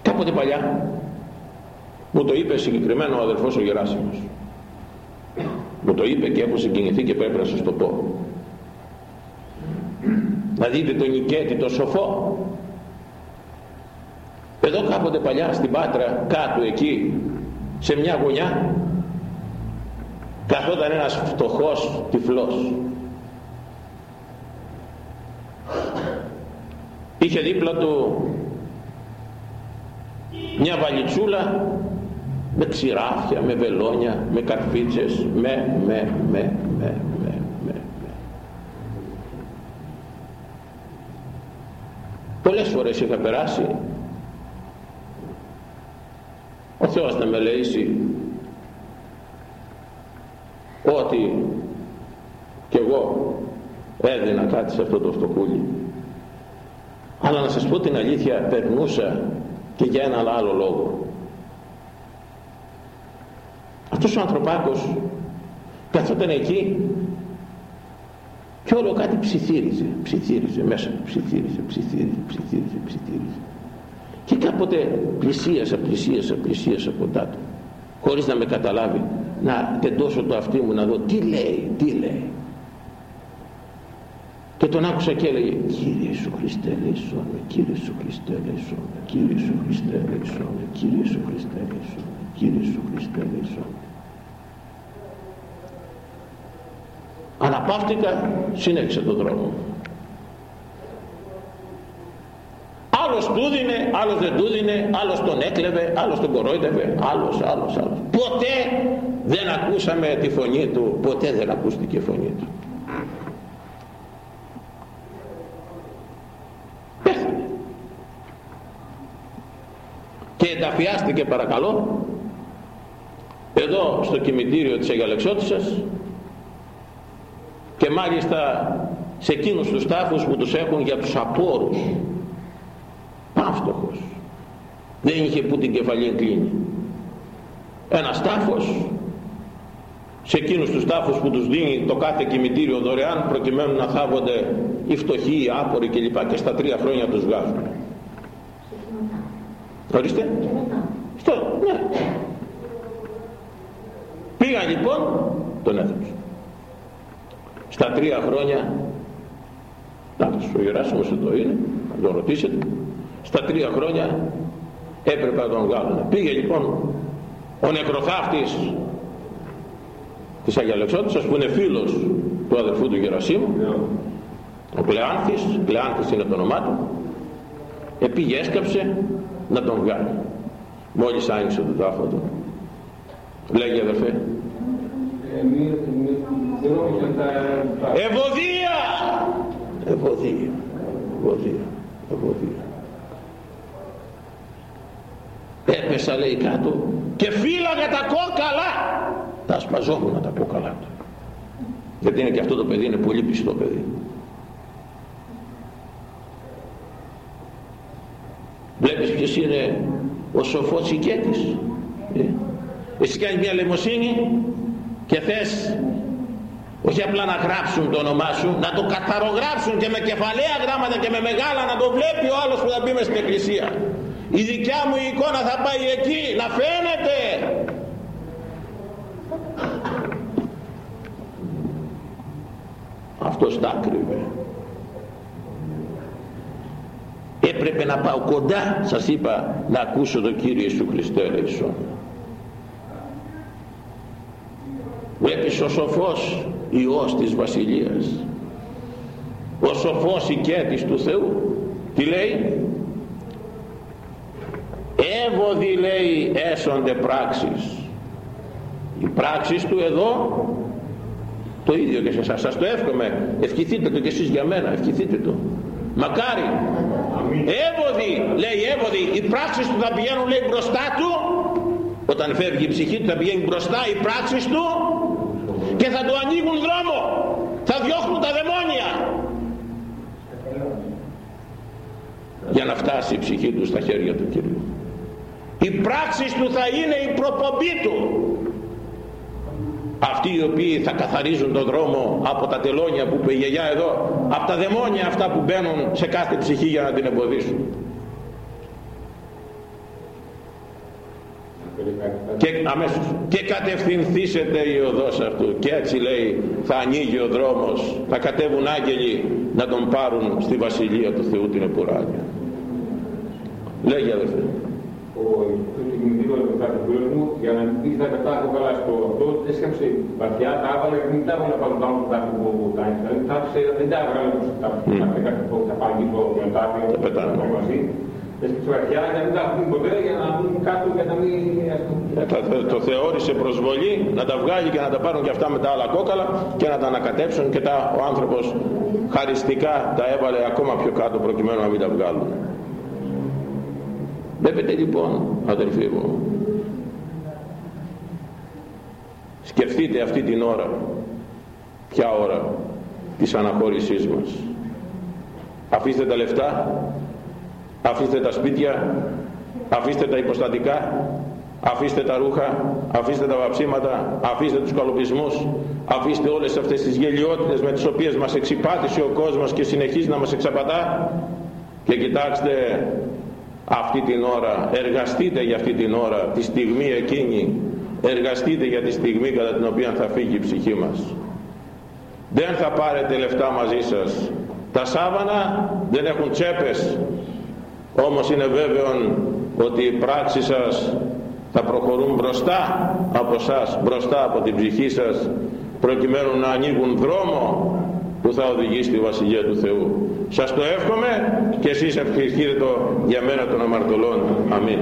Κάποτε παλιά μου το είπε συγκεκριμένο ο αδελφός ο Γεράσιμος. Μου το είπε και έχω συγκινηθεί και πρέπει να σας το πω. να δείτε τον νικέτη το σοφό εδώ κάποτε παλιά στην Πάτρα κάτω εκεί σε μια γωνιά καθόταν ένας φτωχός τυφλός είχε δίπλα του μια βαλιτσούλα με ξηράφια, με βελόνια, με καρφίτσες, με, με, με, με, με, με, με. Πολλές φορές είχα περάσει. Ο Θεός να με λέει ότι κι εγώ έδινα κάτι σε αυτό το φτωχούλι αλλά να σας πω την αλήθεια περνούσα και για ένα άλλο λόγο αυτός ο ανθρωπάκος καθόταν εκεί και όλο κάτι ψιθύριζε, ψιθύριζε μέσα του, ψιθύριζε, ψιθύριζε, ψιθύριζε, ψιθύριζε. Και κάποτε πλησίασα, πλησίασα, πλησίασα κοντά του, χωρίς να με καταλάβει, να τεντώσω το αυτί μου να δω τι λέει, τι λέει. Και τον άκουσα και έλεγε Κύριε Σου Χριστέ ελέησόν με, Κύριε Σου Χριστέ ελέησόν με, Κύριε Σου Χριστέ ελέησόν με, Κύριε Σου Χριστέ ελέησόν με, Κύριε Σου Χριστέ ελέησόν Αναπαύτηκα, συνέχισε τον δρόμο. Άλλος του δίνε, άλλος δεν του δίνε, άλλος τον έκλεβε, άλλος τον κορόιδευε, άλλος, άλλος, άλλος. Ποτέ δεν ακούσαμε τη φωνή του, ποτέ δεν ακούστηκε η φωνή του. και ενταφιάστηκε παρακαλώ εδώ στο κημητήριο της Αγιαλεξότησας και μάλιστα σε εκείνους τους τάφους που τους έχουν για τους απόρους πάυστοχος δεν είχε που την κεφαλή κλείνει ένας τάφος σε εκείνους τους τάφους που τους δίνει το κάθε κημητήριο δωρεάν προκειμένου να θάβονται οι φτωχοί, οι άποροι κλπ και στα τρία χρόνια τους βγάζουν Ορίστε. Στο, ναι. Πήγα λοιπόν, τον έθεψε. Στα τρία χρόνια, λάθος, ο Γεράσιμος εδώ είναι, να τον ρωτήσετε, στα τρία χρόνια έπρεπε να τον βγάλουν. Πήγε λοιπόν ο νεκροθάφτης της Αγιαλεξότητας που είναι φίλος του αδερφού του Γερασίμου, ο Κλεάνθης, Κλεάνθης είναι το όνομά του, επήγε έσκαψε να τον βγάλει μόλις άνοιξε το τάφο του λέγει αδερφέ ευωδία! Ευωδία. Ευωδία. Ευωδία. Έπεσα λέει κάτω και φύλαγα τα κόκαλα. Τα σπαζόμουν τα κόκαλα. Του γιατί είναι και αυτό το παιδί είναι πολύ πιστό παιδί. Βλέπεις ποιος είναι ο σοφός οικέτης ε; εσύ κάνεις μια λαιμοσύνη και θες όχι απλά να γράψουν το όνομά σου να το καθαρογράψουν και με κεφαλαία γράμματα και με μεγάλα να το βλέπει ο άλλος που θα μπει μες στην εκκλησία. Η δικιά μου εικόνα θα πάει εκεί να φαίνεται. Αυτός τα κρύβε έπρεπε να πάω κοντά σας είπα να ακούσω τον Κύριο Ιησού Χριστό ελεησόν βλέπεις ο σοφός Υιός της Βασιλείας. Ο σοφός οικέτης του Θεού. Τι λέει; Έβοδη λέει έσονται πράξεις. Οι πράξεις του εδώ το ίδιο και σε εσάς. Σας το εύχομαι. Ευχηθείτε το και εσείς για μένα. Ευχηθείτε το. Μακάρι. Έβοδη λέει έβοδη οι πράξεις του θα πηγαίνουν λέει μπροστά του. Όταν φεύγει η ψυχή του θα πηγαίνει μπροστά. Οι πράξεις του και θα του ανοίγουν δρόμο. Θα διώχνουν τα δαιμόνια. Για να φτάσει η ψυχή του στα χέρια του Κυρίου. Οι πράξεις του θα είναι η προπομπή του. Αυτοί οι οποίοι θα καθαρίζουν τον δρόμο από τα τελώνια που είπε η γιαγιά εδώ από τα δαιμόνια αυτά που μπαίνουν σε κάθε ψυχή για να την εμποδίσουν και, αμέσως, και κατευθυνθήσετε η οδός αυτού. Και έτσι λέει θα ανοίγει ο δρόμος θα κατέβουν άγγελοι να τον πάρουν στη Βασιλεία του Θεού την επουράγια λέγει αδερφέ ο κινητήριο του κατοικίου μου για να μην πει τα πετάχω καλά στο αυτός, έσκαψε βαθιά, τα άβαλε και μην τα έβαλε πάνω πάνω από τα που τα Δηλαδή τα άφησε, δεν τα έβαλε τα που θα πάει το μετάβιο, τα πετάνε. μαζί. Έσκαψε βαθιά για να μην τα έχουν ποτέ, για να μην κάτω και να μην... Το θεώρησε προσβολή να τα βγάλει και να τα πάρουν και αυτά με τα άλλα κόκαλα και να τα ανακατέψουν και τα, ο άνθρωπος χαριστικά τα έβαλε ακόμα πιο κάτω προκειμένου να μην τα βγάλουν. Βλέπετε λοιπόν αδελφοί μου σκεφτείτε αυτή την ώρα ποια ώρα της αναχώρησής μας αφήστε τα λεφτά αφήστε τα σπίτια αφήστε τα υποστατικά αφήστε τα ρούχα αφήστε τα βαψίματα αφήστε τους καλοπισμούς αφήστε όλες αυτές τις γελιότητες με τις οποίες μας εξυπάτησε ο κόσμος και συνεχίζει να μας εξαπατά. Και κοιτάξτε αυτή την ώρα εργαστείτε για αυτή την ώρα τη στιγμή εκείνη εργαστείτε για τη στιγμή κατά την οποία θα φύγει η ψυχή μας. Δεν θα πάρετε λεφτά μαζί σας. Τα σάβανα δεν έχουν τσέπες όμως είναι βέβαιο ότι οι πράξεις σας θα προχωρούν μπροστά από σας μπροστά από την ψυχή σας προκειμένου να ανοίγουν δρόμο που θα οδηγεί στη Βασιλεία του Θεού. Σας το εύχομαι και εσείς ευχηθείτε το για μένα των αμαρτωλών. Αμήν.